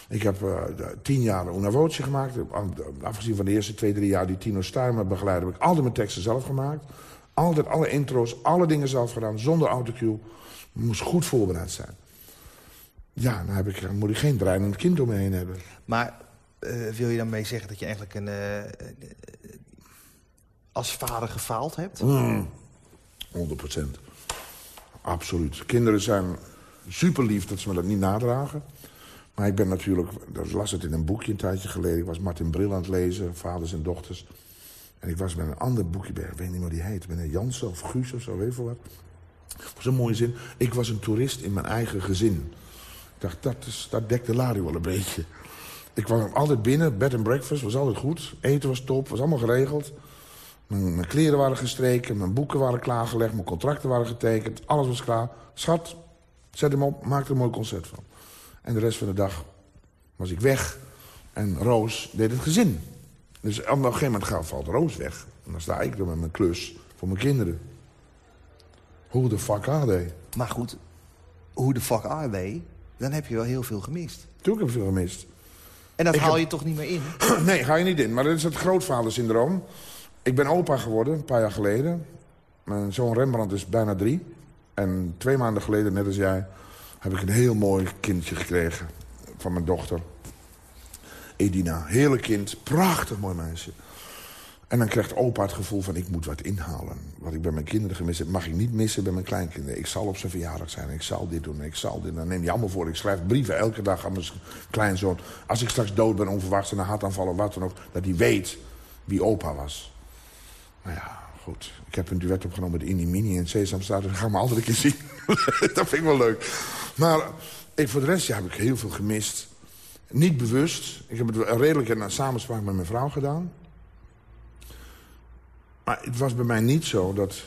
Ik heb eh, tien jaar Una Voce gemaakt. Af- Afgezien van de eerste twee, drie jaar die Tino Stuimer begeleidde... heb ik altijd mijn teksten zelf gemaakt. Altijd alle intro's, alle dingen zelf gedaan, zonder autocue. Moest goed voorbereid zijn. Ja, dan heb ik, moet ik geen dreinend kind om me heen hebben. Maar eh, wil je daarmee zeggen dat je eigenlijk een, eh, eh, als vader gefaald hebt? Mm. 100 procent. Absoluut. Kinderen zijn super lief dat ze me dat niet nadragen. Maar ik ben natuurlijk, dat las het in een boekje een tijdje geleden. Ik was Martin Bril aan het lezen, Vaders en Dochters. En ik was met een ander boekje bij, ik weet niet meer hoe die heet. Meneer Jansen of Guus of zo, weet je wat. Dat was een mooie zin. Ik was een toerist in mijn eigen gezin. Ik dacht, dat, is, dat dekt de lading wel een beetje. Ik kwam altijd binnen, bed and breakfast, was altijd goed. Eten was top, was allemaal geregeld. Mijn, mijn kleren waren gestreken, mijn boeken waren klaargelegd... mijn contracten waren getekend, alles was klaar. Schat, zet hem op, maak er een mooi concert van. En de rest van de dag was ik weg. En Roos deed het gezin. Dus op een gegeven moment gaat, valt Roos weg. En dan sta ik er met mijn klus voor mijn kinderen. Hoe de fuck are they? Maar goed, hoe de fuck are they? Dan heb je wel heel veel gemist. Toen heb ik veel gemist. En dat Ik haal heb- je toch niet meer in? Nee, ga je niet in. Maar dat is het grootvadersyndroom. Ik ben opa geworden, een paar jaar geleden. Mijn zoon Rembrandt is bijna drie. En twee maanden geleden, net als jij, heb ik een heel mooi kindje gekregen. Van mijn dochter. Edina. Heerlijk kind. Prachtig mooi meisje. En dan krijgt opa het gevoel van ik moet wat inhalen. Wat ik bij mijn kinderen gemist heb, mag ik niet missen bij mijn kleinkinderen. Ik zal op zijn verjaardag zijn, ik zal dit doen, ik zal dit. Dan neem je allemaal voor. Ik schrijf brieven elke dag aan mijn kleinzoon. Als ik straks dood ben, onverwachts, en een hartaanval of wat dan ook... dat hij weet wie opa was. Nou ja, goed. Ik heb een duet opgenomen met Indie Mini in Sesamstraat. Dus dat ga ik maar altijd een keer zien. dat vind ik wel leuk. Maar ik, voor de rest heb ik heel veel gemist. Niet bewust. Ik heb het redelijk in samenspraak met mijn vrouw gedaan. Maar het was bij mij niet zo dat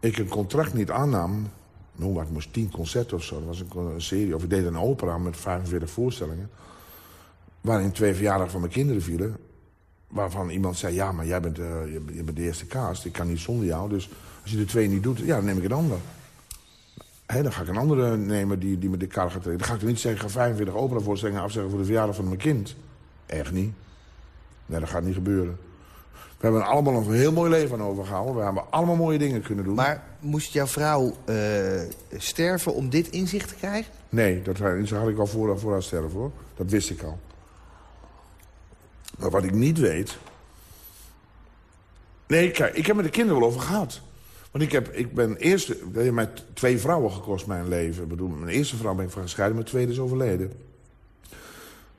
ik een contract niet aannam. Nou, maar ik moest tien concerten of zo. Dat was een, serie. Of ik deed een opera met 45 voorstellingen. Waarin twee verjaardagen van mijn kinderen vielen. Waarvan iemand zei, ja, maar jij bent, eh, je, bent de eerste cast. Ik kan niet zonder jou. Dus als je de twee niet doet, ja, dan neem ik een ander. Dan ga ik een andere nemen die, die me de kar gaat treden. Dan ga ik er niet zeggen, ga 45 operavoorstellingen afzeggen voor de verjaardag van mijn kind. Echt niet. Nee, dat gaat niet gebeuren. We hebben er allemaal een heel mooi leven aan overgehouden. We hebben allemaal mooie dingen kunnen doen. Maar moest jouw vrouw eh, sterven om dit inzicht te krijgen? Nee, dat had had ik al voor, voor haar sterven, hoor. Dat wist ik al. Maar wat ik niet weet... Nee, kijk, ik heb met de kinderen wel over gehad. Want ik, heb, ik ben eerst... Dat heeft mij twee vrouwen gekost, mijn leven. Ik bedoel, mijn eerste vrouw ben ik van gescheiden, mijn tweede is overleden.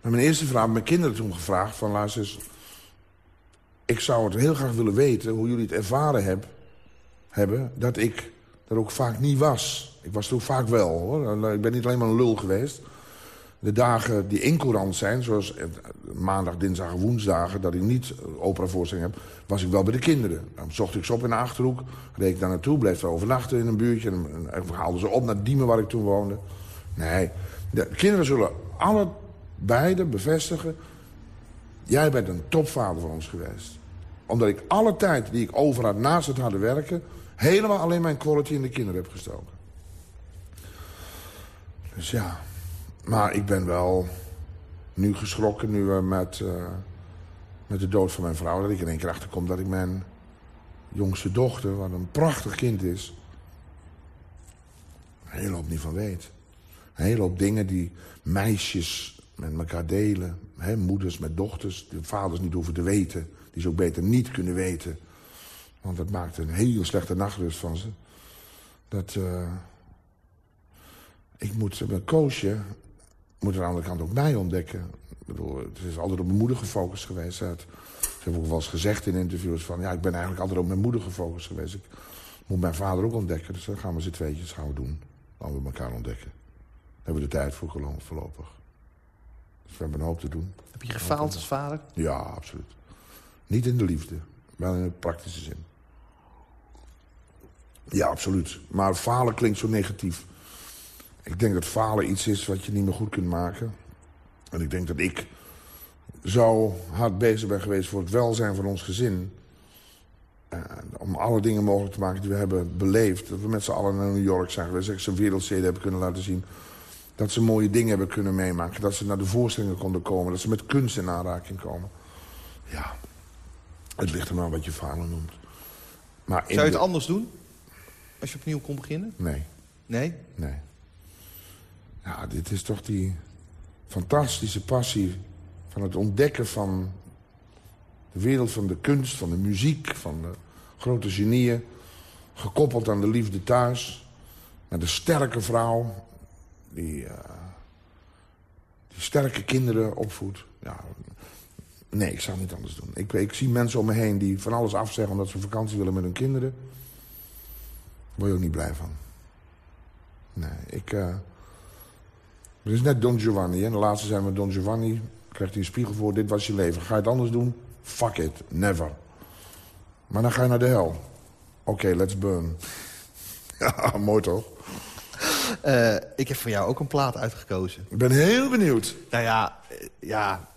Maar mijn eerste vrouw mijn kinderen toen gevraagd van... Luister eens, ik zou het heel graag willen weten hoe jullie het ervaren heb, hebben... dat ik er ook vaak niet was. Ik was er ook vaak wel, hoor. Ik ben niet alleen maar een lul geweest. De dagen die incourant zijn, zoals eh, maandag, dinsdag en woensdagen... dat ik niet eh, operavoorstelling heb, was ik wel bij de kinderen. Dan zocht ik ze op in de Achterhoek, reed ik daar naartoe... bleef er overnachten in een buurtje en, en, haalden ze op naar Diemen waar ik toen woonde. Nee, de kinderen zullen alle beide bevestigen... jij bent een topvader van ons geweest. Omdat ik alle tijd die ik over had naast het harde werken... helemaal alleen mijn quality in de kinderen heb gestoken. Dus ja, maar ik ben wel nu geschrokken nu we met, eh, met de dood van mijn vrouw... dat ik in één keer achterkom dat ik mijn jongste dochter, wat een prachtig kind is... een hele hoop niet van weet. Een hele hoop dingen die meisjes met elkaar delen. Moeders met dochters, die vaders niet hoeven te weten. Die ze ook beter niet kunnen weten. Want dat maakt een heel slechte nachtrust van ze. Dat... eh, ik moet mijn koosje moet aan de andere kant ook mij ontdekken. Ik bedoel, het is altijd op mijn moeder gefocust geweest. Ze hebben ook wel eens gezegd in interviews van... ja, ik ben eigenlijk altijd op mijn moeder gefocust geweest. Ik moet mijn vader ook ontdekken. Dus dat gaan we z'n tweetjes gaan we doen. Dan we elkaar ontdekken. Daar hebben we de tijd voor voorlopig. Dus we hebben een hoop te doen. Heb je gefaald als vader? Ja, absoluut. Niet in de liefde, wel in de praktische zin. Ja, absoluut. Maar falen klinkt zo negatief. Ik denk dat falen iets is wat je niet meer goed kunt maken. En ik denk dat ik zo hard bezig ben geweest voor het welzijn van ons gezin. Om alle dingen mogelijk te maken die we hebben beleefd. Dat we met z'n allen naar New York zijn geweest. Dat ik een wereldsteden hebben kunnen laten zien. Dat ze mooie dingen hebben kunnen meemaken. Dat ze naar de voorstellingen konden komen. Dat ze met kunst in aanraking komen. Ja, het ligt er maar wat je falen noemt. Maar Zou je het de- anders doen? Als je opnieuw kon beginnen? Nee. Nee? Nee. Ja, dit is toch die fantastische passie van het ontdekken van de wereld van de kunst, van de muziek, van de grote genieën. Gekoppeld aan de liefde thuis. Met een sterke vrouw die, eh, die sterke kinderen opvoedt. Nee, ik zou niet anders doen. Ik, ik zie mensen om me heen die van alles afzeggen... omdat ze vakantie willen met hun kinderen. Daar word je ook niet blij van. Nee, ik... Uh, het is net Don Giovanni, hè. De laatste zijn we Don Giovanni. Krijgt hij een spiegel voor, dit was je leven. Ga je het anders doen? Fuck it, never. Maar dan ga je naar de hel. Oké, let's burn. ja, mooi toch? Uh, ik heb voor jou ook een plaat uitgekozen. Ik ben heel benieuwd. Nou ja, uh, ja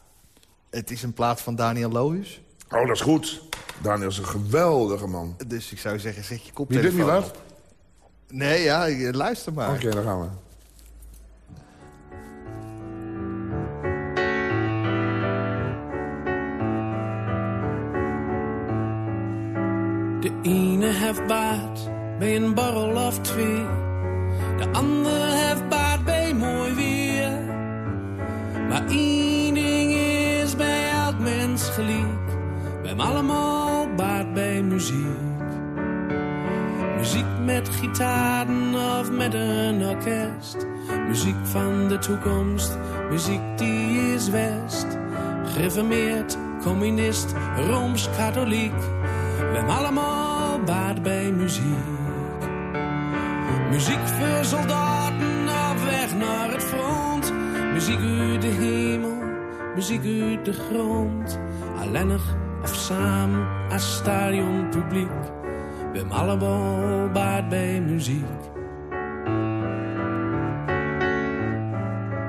het is een plaat van Daniel Lohuis. Oh, dat is goed. Daniel is een geweldige man. Dus ik zou zeggen, zet je Wie doet niet wat? Nee, ja, luister maar. Oké, okay, dan gaan we. De ene heeft baat bij een borrel of twee. De ander heeft baat bij mooi weer. Maar één ding is bij elk mens gelijk. Hebben allemaal baat bij muziek. Muziek met gitaren of met een orkest. Muziek van de toekomst, muziek die is west. Gereformeerd, communist, rooms-katholiek. We hebben allemaal baat bij muziek. Muziek voor soldaten op weg naar het front. Muziek uit de hemel, muziek uit de grond. Alleenig of samen als stadionpubliek. We hebben allemaal bij muziek.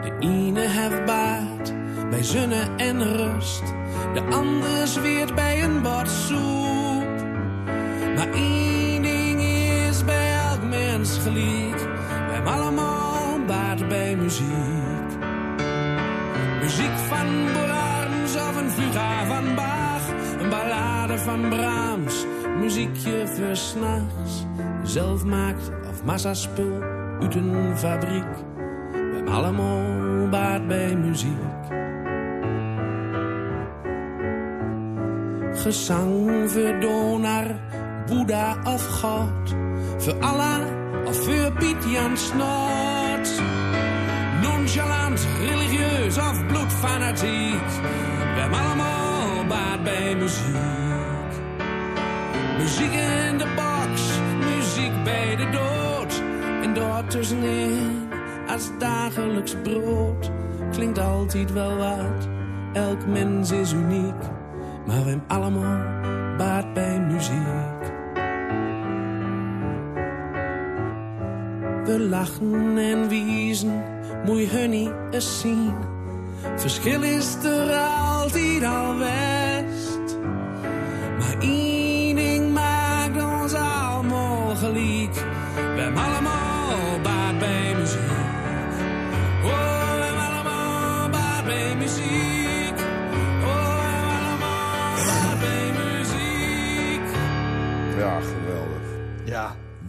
De ene heeft baat bij zonne en rust. De ander zweert bij een bord soep. Gelijk. We hebben allemaal baat bij muziek. Muziek van Brahms of een fuga van Bach. Een ballade van Brahms. Muziekje voor s'nachts. Zelf maakt of massaspul uit een fabriek. We hebben allemaal baat bij muziek. Gezang voor Donar, Boeddha of God. Voor Allah of voor Piet Jan. Nonchalant, religieus of bloedfanatiek. We hebben allemaal baat bij muziek. Muziek in de box, muziek bij de dood. En daartussenin, als dagelijks brood. Klinkt altijd wel wat, elk mens is uniek. Maar we hebben allemaal baat bij muziek. Lachen en wiezen, moet hun niet eens zien. Verschil is er altijd al best.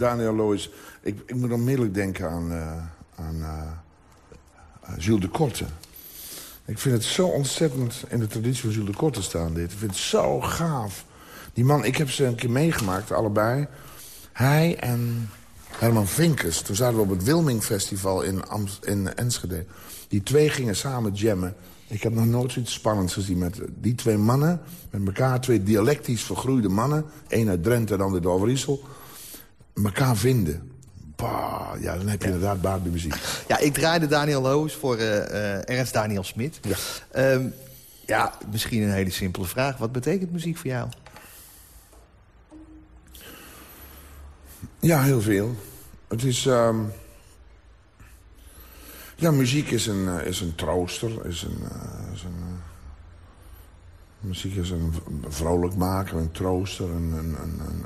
Daniel Lois. Ik, ik moet onmiddellijk denken aan, uh, aan uh, Jules de Korte. Ik vind het zo ontzettend in de traditie van Jules de Korte staan, dit. Ik vind het zo gaaf. Die man, ik heb ze een keer meegemaakt, allebei. Hij en Herman Vinkers. Toen zaten we op het Wilming Festival in, in Enschede. Die twee gingen samen jammen. Ik heb nog nooit zoiets spannends gezien met die twee mannen. Met elkaar, twee dialectisch vergroeide mannen. Eén uit Drenthe en de ander uit Overijssel. Elkaar vinden. Bah, ja, dan heb je inderdaad baat bij muziek. Ja, ik draaide Daniel Loos voor uh, uh, Ernst Daniel Smit. Ja. Um, ja, misschien een hele simpele vraag. Wat betekent muziek voor jou? Ja, heel veel. Het is... Um... Ja, muziek is een, uh, is een trooster. Is een, is een, muziek is een vrolijk maken, een trooster, een, een,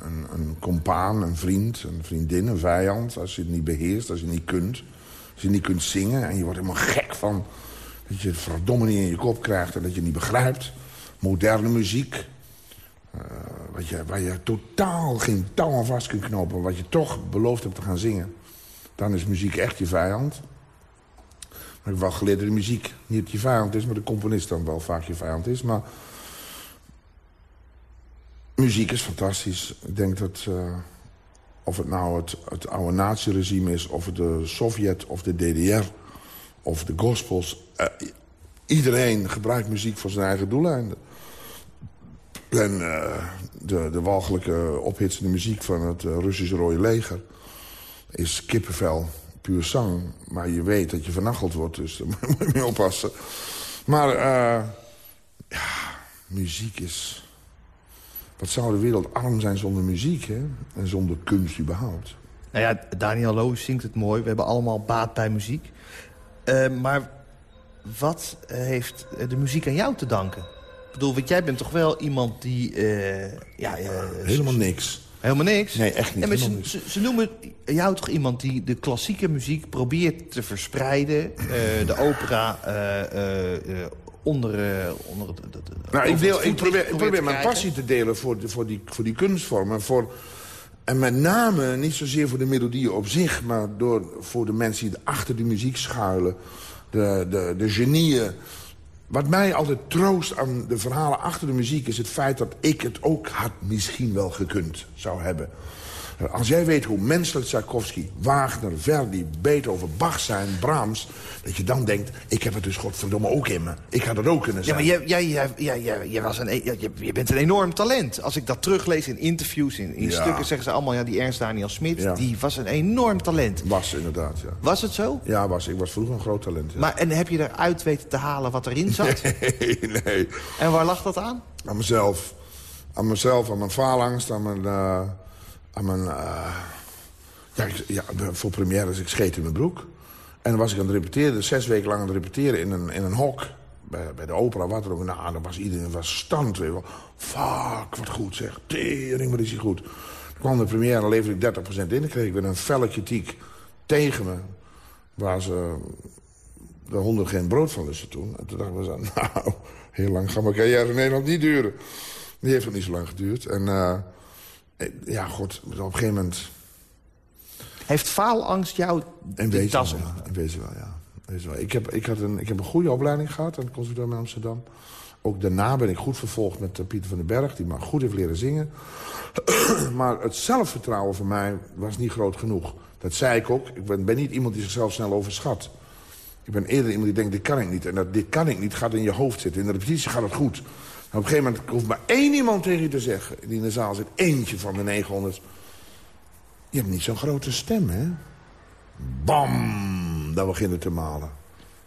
een, een, compaan, een vriend, een vriendin, een vijand. Als je het niet beheerst, als je het niet kunt. Als je niet kunt zingen en je wordt helemaal gek van... dat je het verdomme niet in je kop krijgt en dat je het niet begrijpt. Moderne muziek. Uh, wat je, waar je totaal geen touw aan vast kunt knopen... wat je toch beloofd hebt te gaan zingen. Dan is muziek echt je vijand. Maar ik heb wel geleerd dat de muziek niet je vijand is... maar de componist dan wel vaak je vijand is. Maar muziek is fantastisch. Ik denk dat... Uh, of het nou het, het oude naziregime is... of de Sovjet of de DDR of de gospels... Uh, iedereen gebruikt muziek voor zijn eigen doeleinden. En uh, de, de walgelijke ophitsende muziek van het Russische Rode Leger... is kippenvel, puur zang. Maar je weet dat je vernacheld wordt, dus daar moet je mee oppassen. Maar ja, muziek is... Wat zou de wereld arm zijn zonder muziek, hè? En zonder kunst überhaupt. Nou ja, Daniel Loos zingt het mooi. We hebben allemaal baat bij muziek. Uh, maar wat heeft de muziek aan jou te danken? Ik bedoel, want jij bent toch wel iemand die... Uh, ja, uh, Helemaal niks. Helemaal niks? Nee, echt niet. En ze, ze, ze, noemen jou toch iemand die de klassieke muziek probeert te verspreiden. de opera onder, onder het... Nou, ik, deel, ik probeer, ik probeer mijn passie te delen voor, de, voor, die, voor die kunstvormen. Voor, en met name niet zozeer voor de melodieën op zich... maar door, voor de mensen die achter de muziek schuilen. De, de, de genieën. Wat mij altijd troost aan de verhalen achter de muziek... is het feit dat ik het ook had misschien wel gekund zou hebben. Als jij weet hoe menselijk Tchaikovsky, Wagner, Verdi, Beethoven, Bach zijn, Brahms... dat je dan denkt, ik heb het dus godverdomme ook in me. Ik had het ook kunnen zijn. Ja, maar jij, jij, jij, jij, jij was een, e- je, je bent een enorm talent. Als ik dat teruglees in interviews, in, in Ja. stukken... zeggen ze allemaal, ja, die Ernst Daniel Smit, Ja. die was een enorm talent. Was inderdaad, ja. Was het zo? Ja, was, ik was vroeger een groot talent. Ja. Maar, en heb je eruit weten te halen wat erin zat? Nee, nee. En waar lag dat aan? Aan mezelf. Aan mezelf, aan mijn faalangst, aan mijn... eh, aan mijn eh, ja, ja, voor premières, ik scheet in mijn broek. En dan was ik aan het repeteren, zes weken lang aan het repeteren in een, in een hok. Bij, bij de opera, wat er ook. Nou, dan was iedereen was stand. Weet. Fuck, wat goed zeg. Tering, wat is hij goed. Toen kwam de première en leverde ik 30% in. Dan kreeg ik weer een felle kritiek tegen me. Waar ze de honden geen brood van lusten toen. En toen dachten we zo, nou, heel lang gaat mijn carrière in Nederland niet duren. Die heeft ook niet zo lang geduurd. En eh, ja, god, op een gegeven moment... Heeft faalangst jou In wezen tas wel, ja. In wezen wel, ja. In wezen wel. Ik, heb, ik, had een, ik heb een goede opleiding gehad aan het conservatorium in Amsterdam. Ook daarna ben ik goed vervolgd met eh, Pieter van den Berg... die me goed heeft leren zingen. maar het zelfvertrouwen voor mij was niet groot genoeg. Dat zei ik ook. Ik ben, ben niet iemand die zichzelf snel overschat. Ik ben eerder iemand die denkt, dit kan ik niet. En dat dit kan ik niet gaat in je hoofd zitten. In de repetitie gaat het goed. Op een gegeven moment hoeft maar één iemand tegen je te zeggen... die in de zaal zit, eentje van de 900... Je hebt niet zo'n grote stem, hè? Bam! Dan begint het te malen.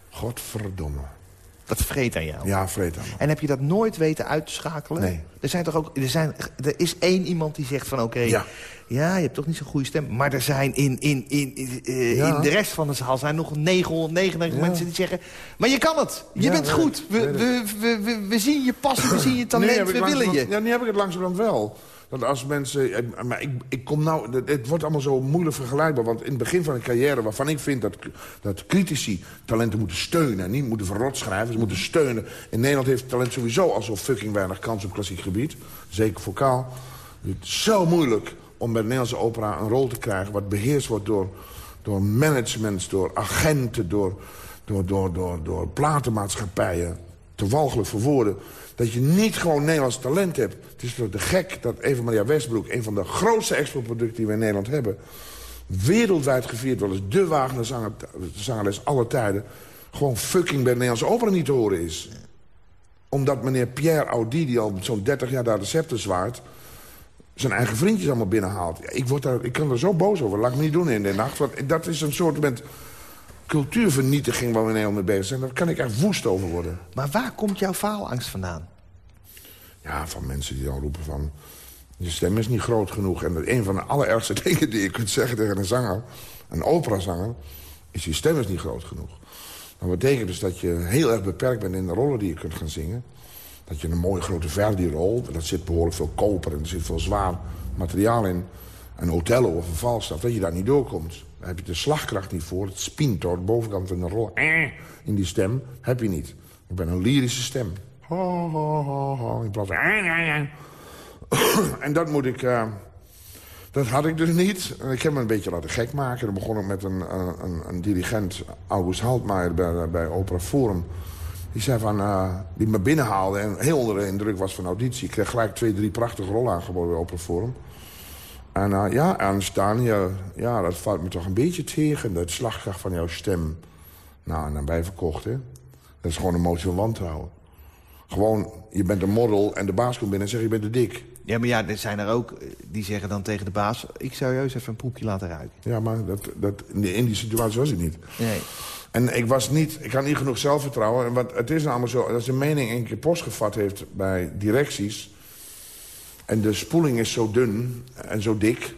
Godverdomme. Dat vreet aan jou. Ja, vreet aan. En heb je dat nooit weten uit te schakelen? Nee. Er, zijn toch ook, er, zijn, er is één iemand die zegt van oké, Ja. ja. je hebt toch niet zo'n goede stem. Maar er zijn in, in, in, in, eh, Ja. in de rest van de zaal zijn nog 999 Ja. mensen die zeggen... maar je kan het, je bent goed. We, we, we, we, zien je passie, we zien je talent, we willen je. Ja, nu heb ik het langzamerhand wel. Dat als mensen... eh, Maar ik, ik kom nou... Het, wordt allemaal zo moeilijk vergelijkbaar. Want in het begin van een carrière waarvan ik vind dat, dat critici talenten moeten steunen... en niet moeten verrot schrijven, ze moeten steunen. In Nederland heeft talent sowieso al zo fucking weinig kans op klassiek gebied. Zeker vocaal. Het is zo moeilijk om bij de Nederlandse opera een rol te krijgen... wat beheerst wordt door, door managements, door agenten, door, door, door, door, door platenmaatschappijen. Te walgelijk voor woorden. Dat je niet gewoon Nederlands talent hebt. Het is toch te gek dat Eva Maria Westbroek... een van de grootste exportproducten die we in Nederland hebben... wereldwijd gevierd wel eens de Wagner zanger, zangeres aller tijden... gewoon fucking bij de Nederlandse opera niet te horen is. Omdat meneer Pierre Audi, die al zo'n 30 jaar daar de scepter zwaait... zijn eigen vriendjes allemaal binnenhaalt. Ik, word daar, ik kan er zo boos over. Laat me niet doen in de nacht. Want dat is een soort met cultuurvernietiging waar we in Nederland mee bezig zijn. Daar kan ik echt woest over worden. Maar waar komt jouw faalangst vandaan? Ja, van mensen die dan roepen van... je stem is niet groot genoeg. En een van de allerergste dingen die je kunt zeggen tegen een zanger... een operazanger, is je stem is niet groot genoeg. Dat betekent dus dat je heel erg beperkt bent in de rollen die je kunt gaan zingen. Dat je een mooie grote Verdi-rol... dat zit behoorlijk veel koper en er zit veel zwaar materiaal in... een Othello of een Falstaff, dat je daar niet doorkomt. Daar heb je de slagkracht niet voor. Het spinto, de bovenkant van de rol, eh, in die stem, heb je niet. Ik ben een lyrische stem. Eh, eh, eh. En dat moet ik... eh, dat had ik dus niet. Ik heb me een beetje laten gek maken. Dan begon ik met een, een, een, een dirigent, August Haltmaier, bij, bij Opera Forum. Die zei van, eh, die me binnenhaalde en heel onder de indruk was van auditie. Ik kreeg gelijk twee, drie prachtige rollen aangeboden bij Opera Forum. En ja, Ernst Daniel, ja, dat valt me toch een beetje tegen. De slagkracht van jouw stem. Nou, en dan bij verkocht, hè. Dat is gewoon een motie van wantrouwen. Gewoon, je bent een model en de baas komt binnen en zegt je bent te dik. Ja, maar ja, er zijn er ook eh, die zeggen dan tegen de baas... ik zou juist even een proefje laten ruiken. Ja, maar dat, dat, in die- situatie was ik niet. Nee. En ik was niet, ik had niet genoeg zelfvertrouwen. En wat, het is namelijk zo, als een mening een keer postgevat heeft bij directies... en de spoeling is zo dun en zo dik...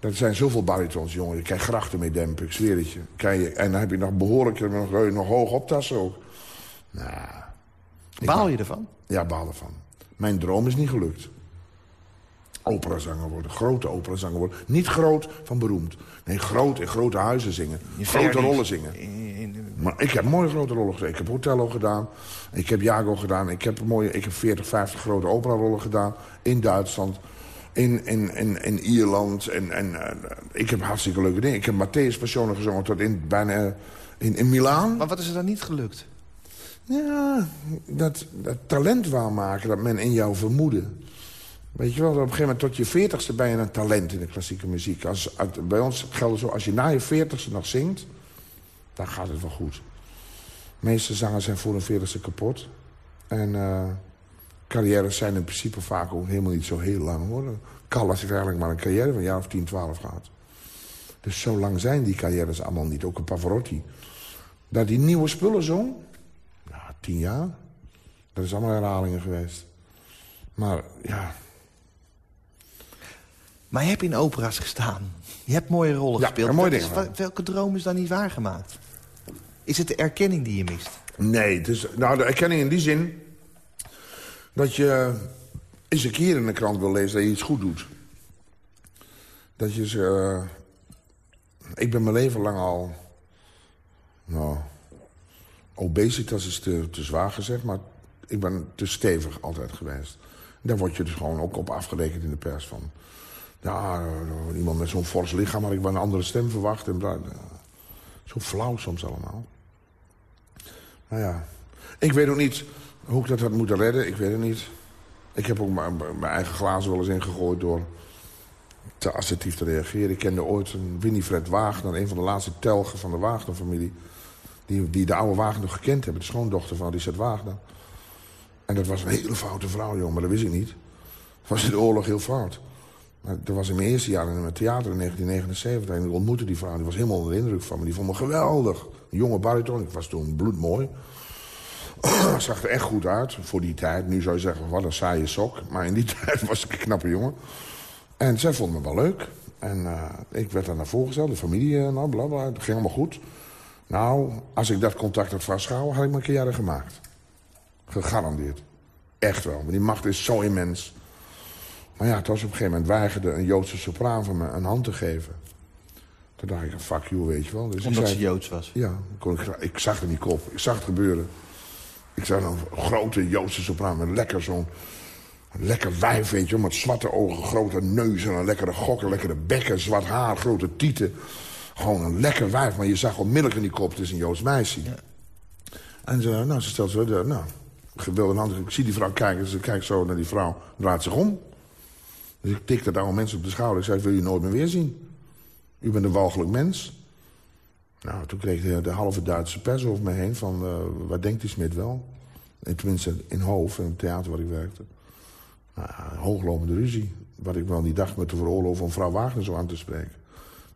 dat zijn zoveel baritons, jongen. Je krijgt grachten mee dempen, ik zweer het je. Krijg je. En dan heb je nog behoorlijk nog, nog hoog optassen ook. Nou, Baal je ervan? ja, baal ervan. Mijn droom is niet gelukt. Operazanger worden, grote operazanger worden. Niet groot van beroemd. Nee, groot in grote huizen zingen. Je grote Verdi's. rollen zingen. In- in- Maar ik heb mooie grote rollen gezien. Ik heb Otello gedaan. Ik heb Jago gedaan. Ik heb, mooie, ik heb 40, 50 grote operarollen gedaan. In Duitsland. In, in, in, in Ierland. En, en, eh, ik heb hartstikke leuke dingen. Ik heb Matthäus Passionen gezongen tot in, bijna in, in Milaan. Maar wat is er dan niet gelukt? Ja, dat, dat talent waarmaken dat men in jou vermoedde. Weet je wel, op een gegeven moment tot je veertigste ben je een talent in de klassieke muziek. Als, bij ons geldt zo, als je na je veertigste nog zingt, dan gaat het wel goed. De meeste zangers zijn voor hun veertigste kapot. En eh, carrières zijn in principe vaak ook helemaal niet zo heel lang hoor. Callas heeft eigenlijk maar een carrière van een jaar of 10, 12 gehad. Dus zo lang zijn die carrières allemaal niet. Ook een Pavarotti. Dat die nieuwe spullen ja, tien jaar. Dat is allemaal herhalingen geweest. Maar ja, Maar je hebt in opera's gestaan. Je hebt mooie rollen Ja, gespeeld. mooie is welke droom is dan niet waargemaakt? Is het de erkenning die je mist? nee. Het is, nou, de erkenning in die zin... dat je eens een keer in de krant wil lezen dat je iets goed doet. Dat je ze... eh, ik ben mijn leven lang al... Nou... Obesitas is te, te zwaar gezegd, maar ik ben te stevig altijd geweest. Daar word je dus gewoon ook op afgerekend in de pers van. Ja, eh, iemand met zo'n fors lichaam had ik wel een andere stem verwacht. En bla. zo flauw soms allemaal. Nou ja, ik weet ook niet hoe ik dat had moeten redden. Ik weet het niet. Ik heb ook mijn eigen glazen wel eens ingegooid door te assertief te reageren. Ik kende ooit een Winifred Wagner, een van de laatste telgen van de Wagner-familie. Die, die de oude Wagner gekend hebben, de schoondochter van Richard Wagner. En dat was een hele foute vrouw, jongen, maar dat wist ik niet. Het was in de oorlog heel fout. Maar dat was in mijn eerste jaar in het theater in 1979. En ik ontmoette die vrouw, die was helemaal onder de indruk van me. Die vond me geweldig. Een jonge bariton, ik was toen bloedmooi. Zag er echt goed uit voor die tijd. Nu zou je zeggen, wat een saaie sok. Maar in die tijd was ik een knappe jongen. En zij vond me wel leuk. En eh, ik werd daar naar voren gesteld, de familie, eh, nou, bla bla. Het ging allemaal goed. Nou, als ik dat contact had vastgehouden, had ik mijn carrière gemaakt. Gegarandeerd. Echt wel, want die macht is zo immens. Maar ja, het was op een gegeven moment weigerde een Joodse sopraan van me een hand te geven. Toen dacht ik, fuck you, weet je wel. Dus Omdat zei- ze Joods was. ja, kon ik, ik zag het niet kop. Ik zag het gebeuren. Ik zag een grote Joodse sopraan met lekker zo'n... lekker wijf, weet je wel, met zwarte ogen, grote neus... en een lekkere gokken, lekkere bekken, zwart haar, grote tieten. Gewoon een lekker wijf, maar je zag onmiddellijk in die kop... het is een Joods meisje. En ze, nou, ze stelt zo, de, nou, ik wilde een hand, ik zie die vrouw kijken, dus ik kijk zo naar die vrouw, draait zich om. Dus ik tik dat oude mensen op de schouder. Ik zei, ik wil je nooit meer weer zien. U bent een walgelijk mens. Nou, toen kreeg de, de halve Duitse pers over me heen van... eh, wat denkt die Smit wel? En tenminste in Hoofd, in het theater waar ik werkte. Nou, ja, hooglopende ruzie. Wat ik wel niet dacht me te veroorloven om mevrouw Wagner zo aan te spreken.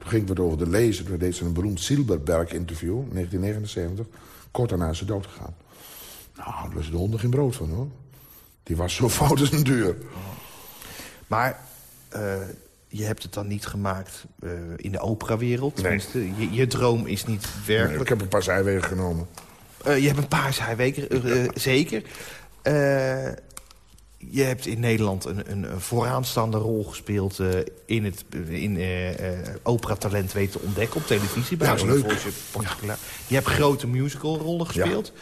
Toen ging het wat over de lezer. Toen deed ze een beroemd Silberberg-interview, 1979. Kort daarna is ze dood gegaan. Nou, daar was de honden geen brood van, hoor. Die was zo fout als een deur. Maar eh, je hebt het dan niet gemaakt eh, in de operawereld. Nee. Je, je droom is niet Nee, werkelijk. ik heb een paar zijwegen genomen. Eh, je hebt een paar zijweken, eh, eh, zeker. Je hebt in Nederland een, een, vooraanstaande rol gespeeld... eh, in het in, eh, eh, operatalent weten te ontdekken op televisie. Bij Ja, dat leuk. Particular. Je hebt grote musicalrollen gespeeld.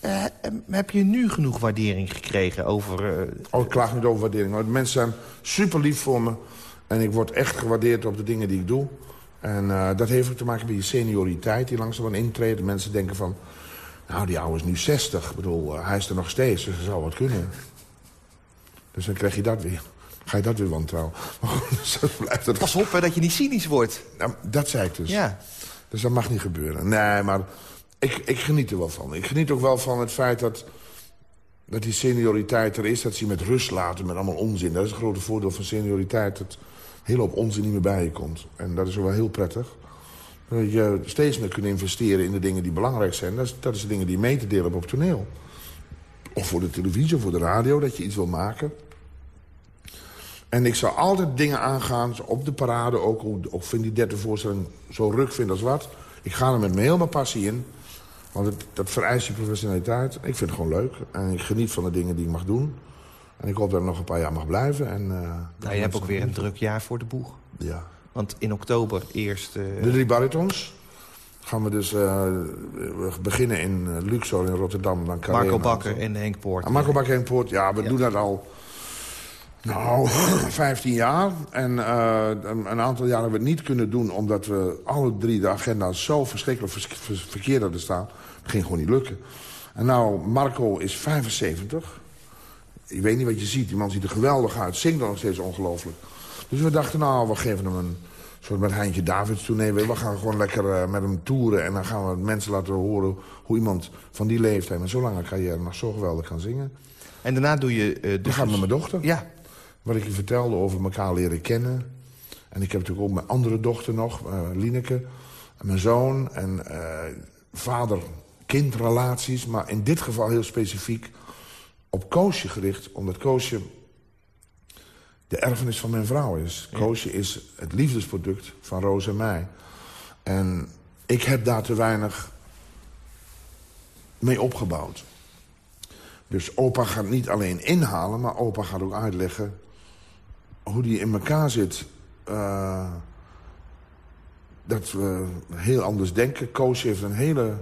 Eh, en heb je nu genoeg waardering gekregen over... Oh, ik klaag niet over waardering. De mensen zijn super lief voor me. En ik word echt gewaardeerd op de dingen die ik doe. En dat heeft ook te maken met die senioriteit die langzaam intreedt. Mensen denken van... Nou, die oude is nu 60. Ik bedoel, hij is er nog steeds, dus dat zou wat kunnen. Dus dan krijg je dat weer. Ga je dat weer wantrouwen. Maar goed, zo blijft het. Pas op hè, dat je niet cynisch wordt. Nou, dat zei ik dus. Ja. Dus dat mag niet gebeuren. Nee, maar ik, ik geniet er wel van. Ik geniet ook wel van het feit dat, dat die senioriteit er is. Dat ze je met rust laten met allemaal onzin. Dat is het grote voordeel van senioriteit. Dat een hele hoop onzin niet meer bij je komt. En dat is wel heel prettig. Dat je steeds meer kunt investeren in de dingen die belangrijk zijn. Dat is, dat is de dingen die je mee te delen hebt op toneel. Of voor de televisie of voor de radio, dat je iets wil maken. En ik zou altijd dingen aangaan, op de parade ook. Of vind die derde voorstelling zo ruk vind als wat. Ik ga er met me helemaal passie in. Want het, dat vereist je professionaliteit. Ik vind het gewoon leuk. En ik geniet van de dingen die ik mag doen. En ik hoop dat ik nog een paar jaar mag blijven. En, uh, nou, je hebt ook weer een druk jaar voor de boeg. Ja. Want in oktober eerst... Uh... De drie baritons gaan we dus uh, we beginnen in Luxor in Rotterdam. Dan Marco Bakker en Henk Poort. Ah, Marco Bakker en Henk Poort, ja, we doen dat al nou, 15 jaar. En uh, een aantal jaren hebben we het niet kunnen doen... omdat we alle drie de agenda's zo verschrikkelijk verkeerd hadden staan. Het ging gewoon niet lukken. En nou, Marco is 75. Ik weet niet wat je ziet. Die man ziet er geweldig uit. Zingt dan nog steeds ongelooflijk. Dus we dachten, nou, we geven hem een soort met Heintje Davids tournee. We gaan gewoon lekker uh, met hem toeren. En dan gaan we mensen laten horen hoe iemand van die leeftijd... met zo'n lange carrière nog zo geweldig kan zingen. En daarna doe je... Uh, dus dan gaan we met mijn dochter. Ja, wat ik je vertelde over elkaar leren kennen. En ik heb natuurlijk ook mijn andere dochter nog, uh, Lineke. En mijn zoon en uh, vader-kindrelaties. Maar in dit geval heel specifiek op Koosje gericht. Omdat Koosje de erfenis van mijn vrouw is. Ja. Koosje is het liefdesproduct van Roos en mij. En ik heb daar te weinig mee opgebouwd. Dus opa gaat niet alleen inhalen, maar opa gaat ook uitleggen hoe die in elkaar zit... Uh, dat we heel anders denken. Koos heeft een hele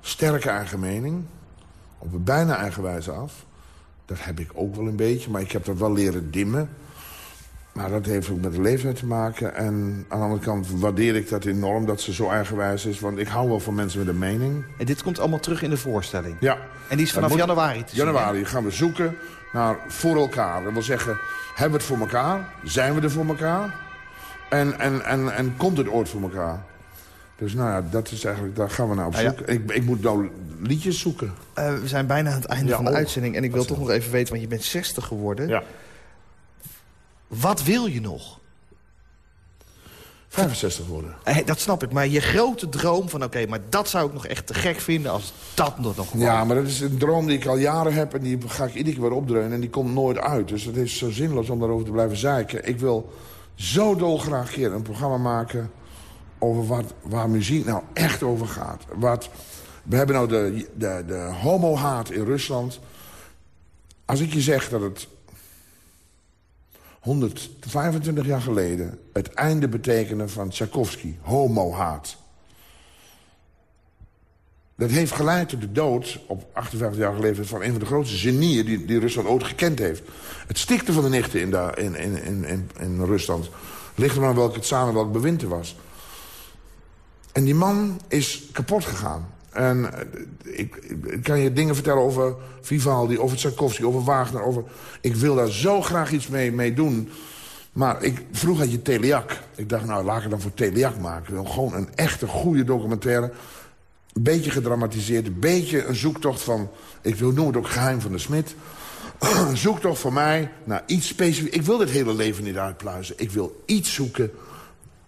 sterke eigen mening. Op een bijna eigen wijze af. Dat heb ik ook wel een beetje, maar ik heb dat wel leren dimmen. Maar dat heeft ook met de leeftijd te maken. En aan de andere kant waardeer ik dat enorm dat ze zo eigenwijs is. Want ik hou wel van mensen met een mening. En dit komt allemaal terug in de voorstelling? Ja. En die is vanaf januari te Januari gaan we zoeken naar voor elkaar. Dat wil zeggen, hebben we het voor elkaar? Zijn we er voor elkaar? En, en, en, en komt het ooit voor elkaar? Dus nou ja, dat is eigenlijk, daar gaan we naar op zoek. Ik, ik moet nou liedjes zoeken. Uh, we zijn bijna aan het einde ja, van de oh, uitzending. En ik wil toch nog even weten, want je bent 60 geworden. Ja. Wat wil je nog? 65 worden. Dat snap ik, maar je grote droom van... oké, maar dat zou ik nog echt te gek vinden als dat nog nog Ja, maar dat is een droom die ik al jaren heb... en die ga ik iedere keer weer opdreunen en die komt nooit uit. Dus het is zo zinloos om daarover te blijven zeiken. Ik wil zo dolgraag keer een programma maken... over wat, waar muziek nou echt over gaat. Wat, we hebben nou de, de, de homo-haat in Rusland. Als ik je zeg dat het 125 jaar geleden het einde betekenen van Tchaikovsky, homo-haat. Dat heeft geleid tot de dood op 58 jaar geleden van een van de grootste genieën die, die Rusland ooit gekend heeft. Het stikte van de nichten in, in, in, in, Rusland. Ligt er maar welke het samen welk bewind er was. En die man is kapot gegaan. En eh, ik, ik, kan je dingen vertellen over Vivaldi, over Tchaikovsky, over Wagner. Over, ik wil daar zo graag iets mee, mee doen. Maar ik vroeg had je Teliak. Ik dacht, nou, laat ik het dan voor Teliak maken. Gewoon een echte goede documentaire. Een beetje gedramatiseerd. Een beetje een zoektocht van... Ik wil noem het ook geheim van de Smit. een zoektocht voor mij naar iets specifieks. Ik wil dit hele leven niet uitpluizen. Ik wil iets zoeken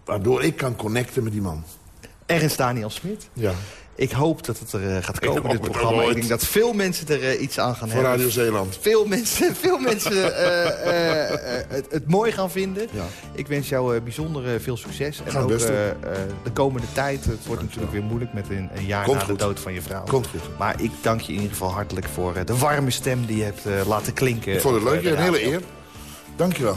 waardoor ik kan connecten met die man. Ernst Daniel Smit. Ja. Ik hoop dat het er uh, gaat komen, dit programma. Ik denk dat veel mensen er uh, iets aan gaan Voor hebben. Radio Zeeland. Veel mensen, veel mensen uh, het, het, mooi gaan vinden. Ja. Ik wens jou bijzonder veel succes. En ook de komende tijd. Het wordt natuurlijk weer moeilijk met een, een jaar Komt na goed. de dood van je vrouw. Komt goed. Maar ik dank je in ieder geval hartelijk voor de warme stem die je hebt laten klinken. Ik vond het leuk. Een hele eer. Dank je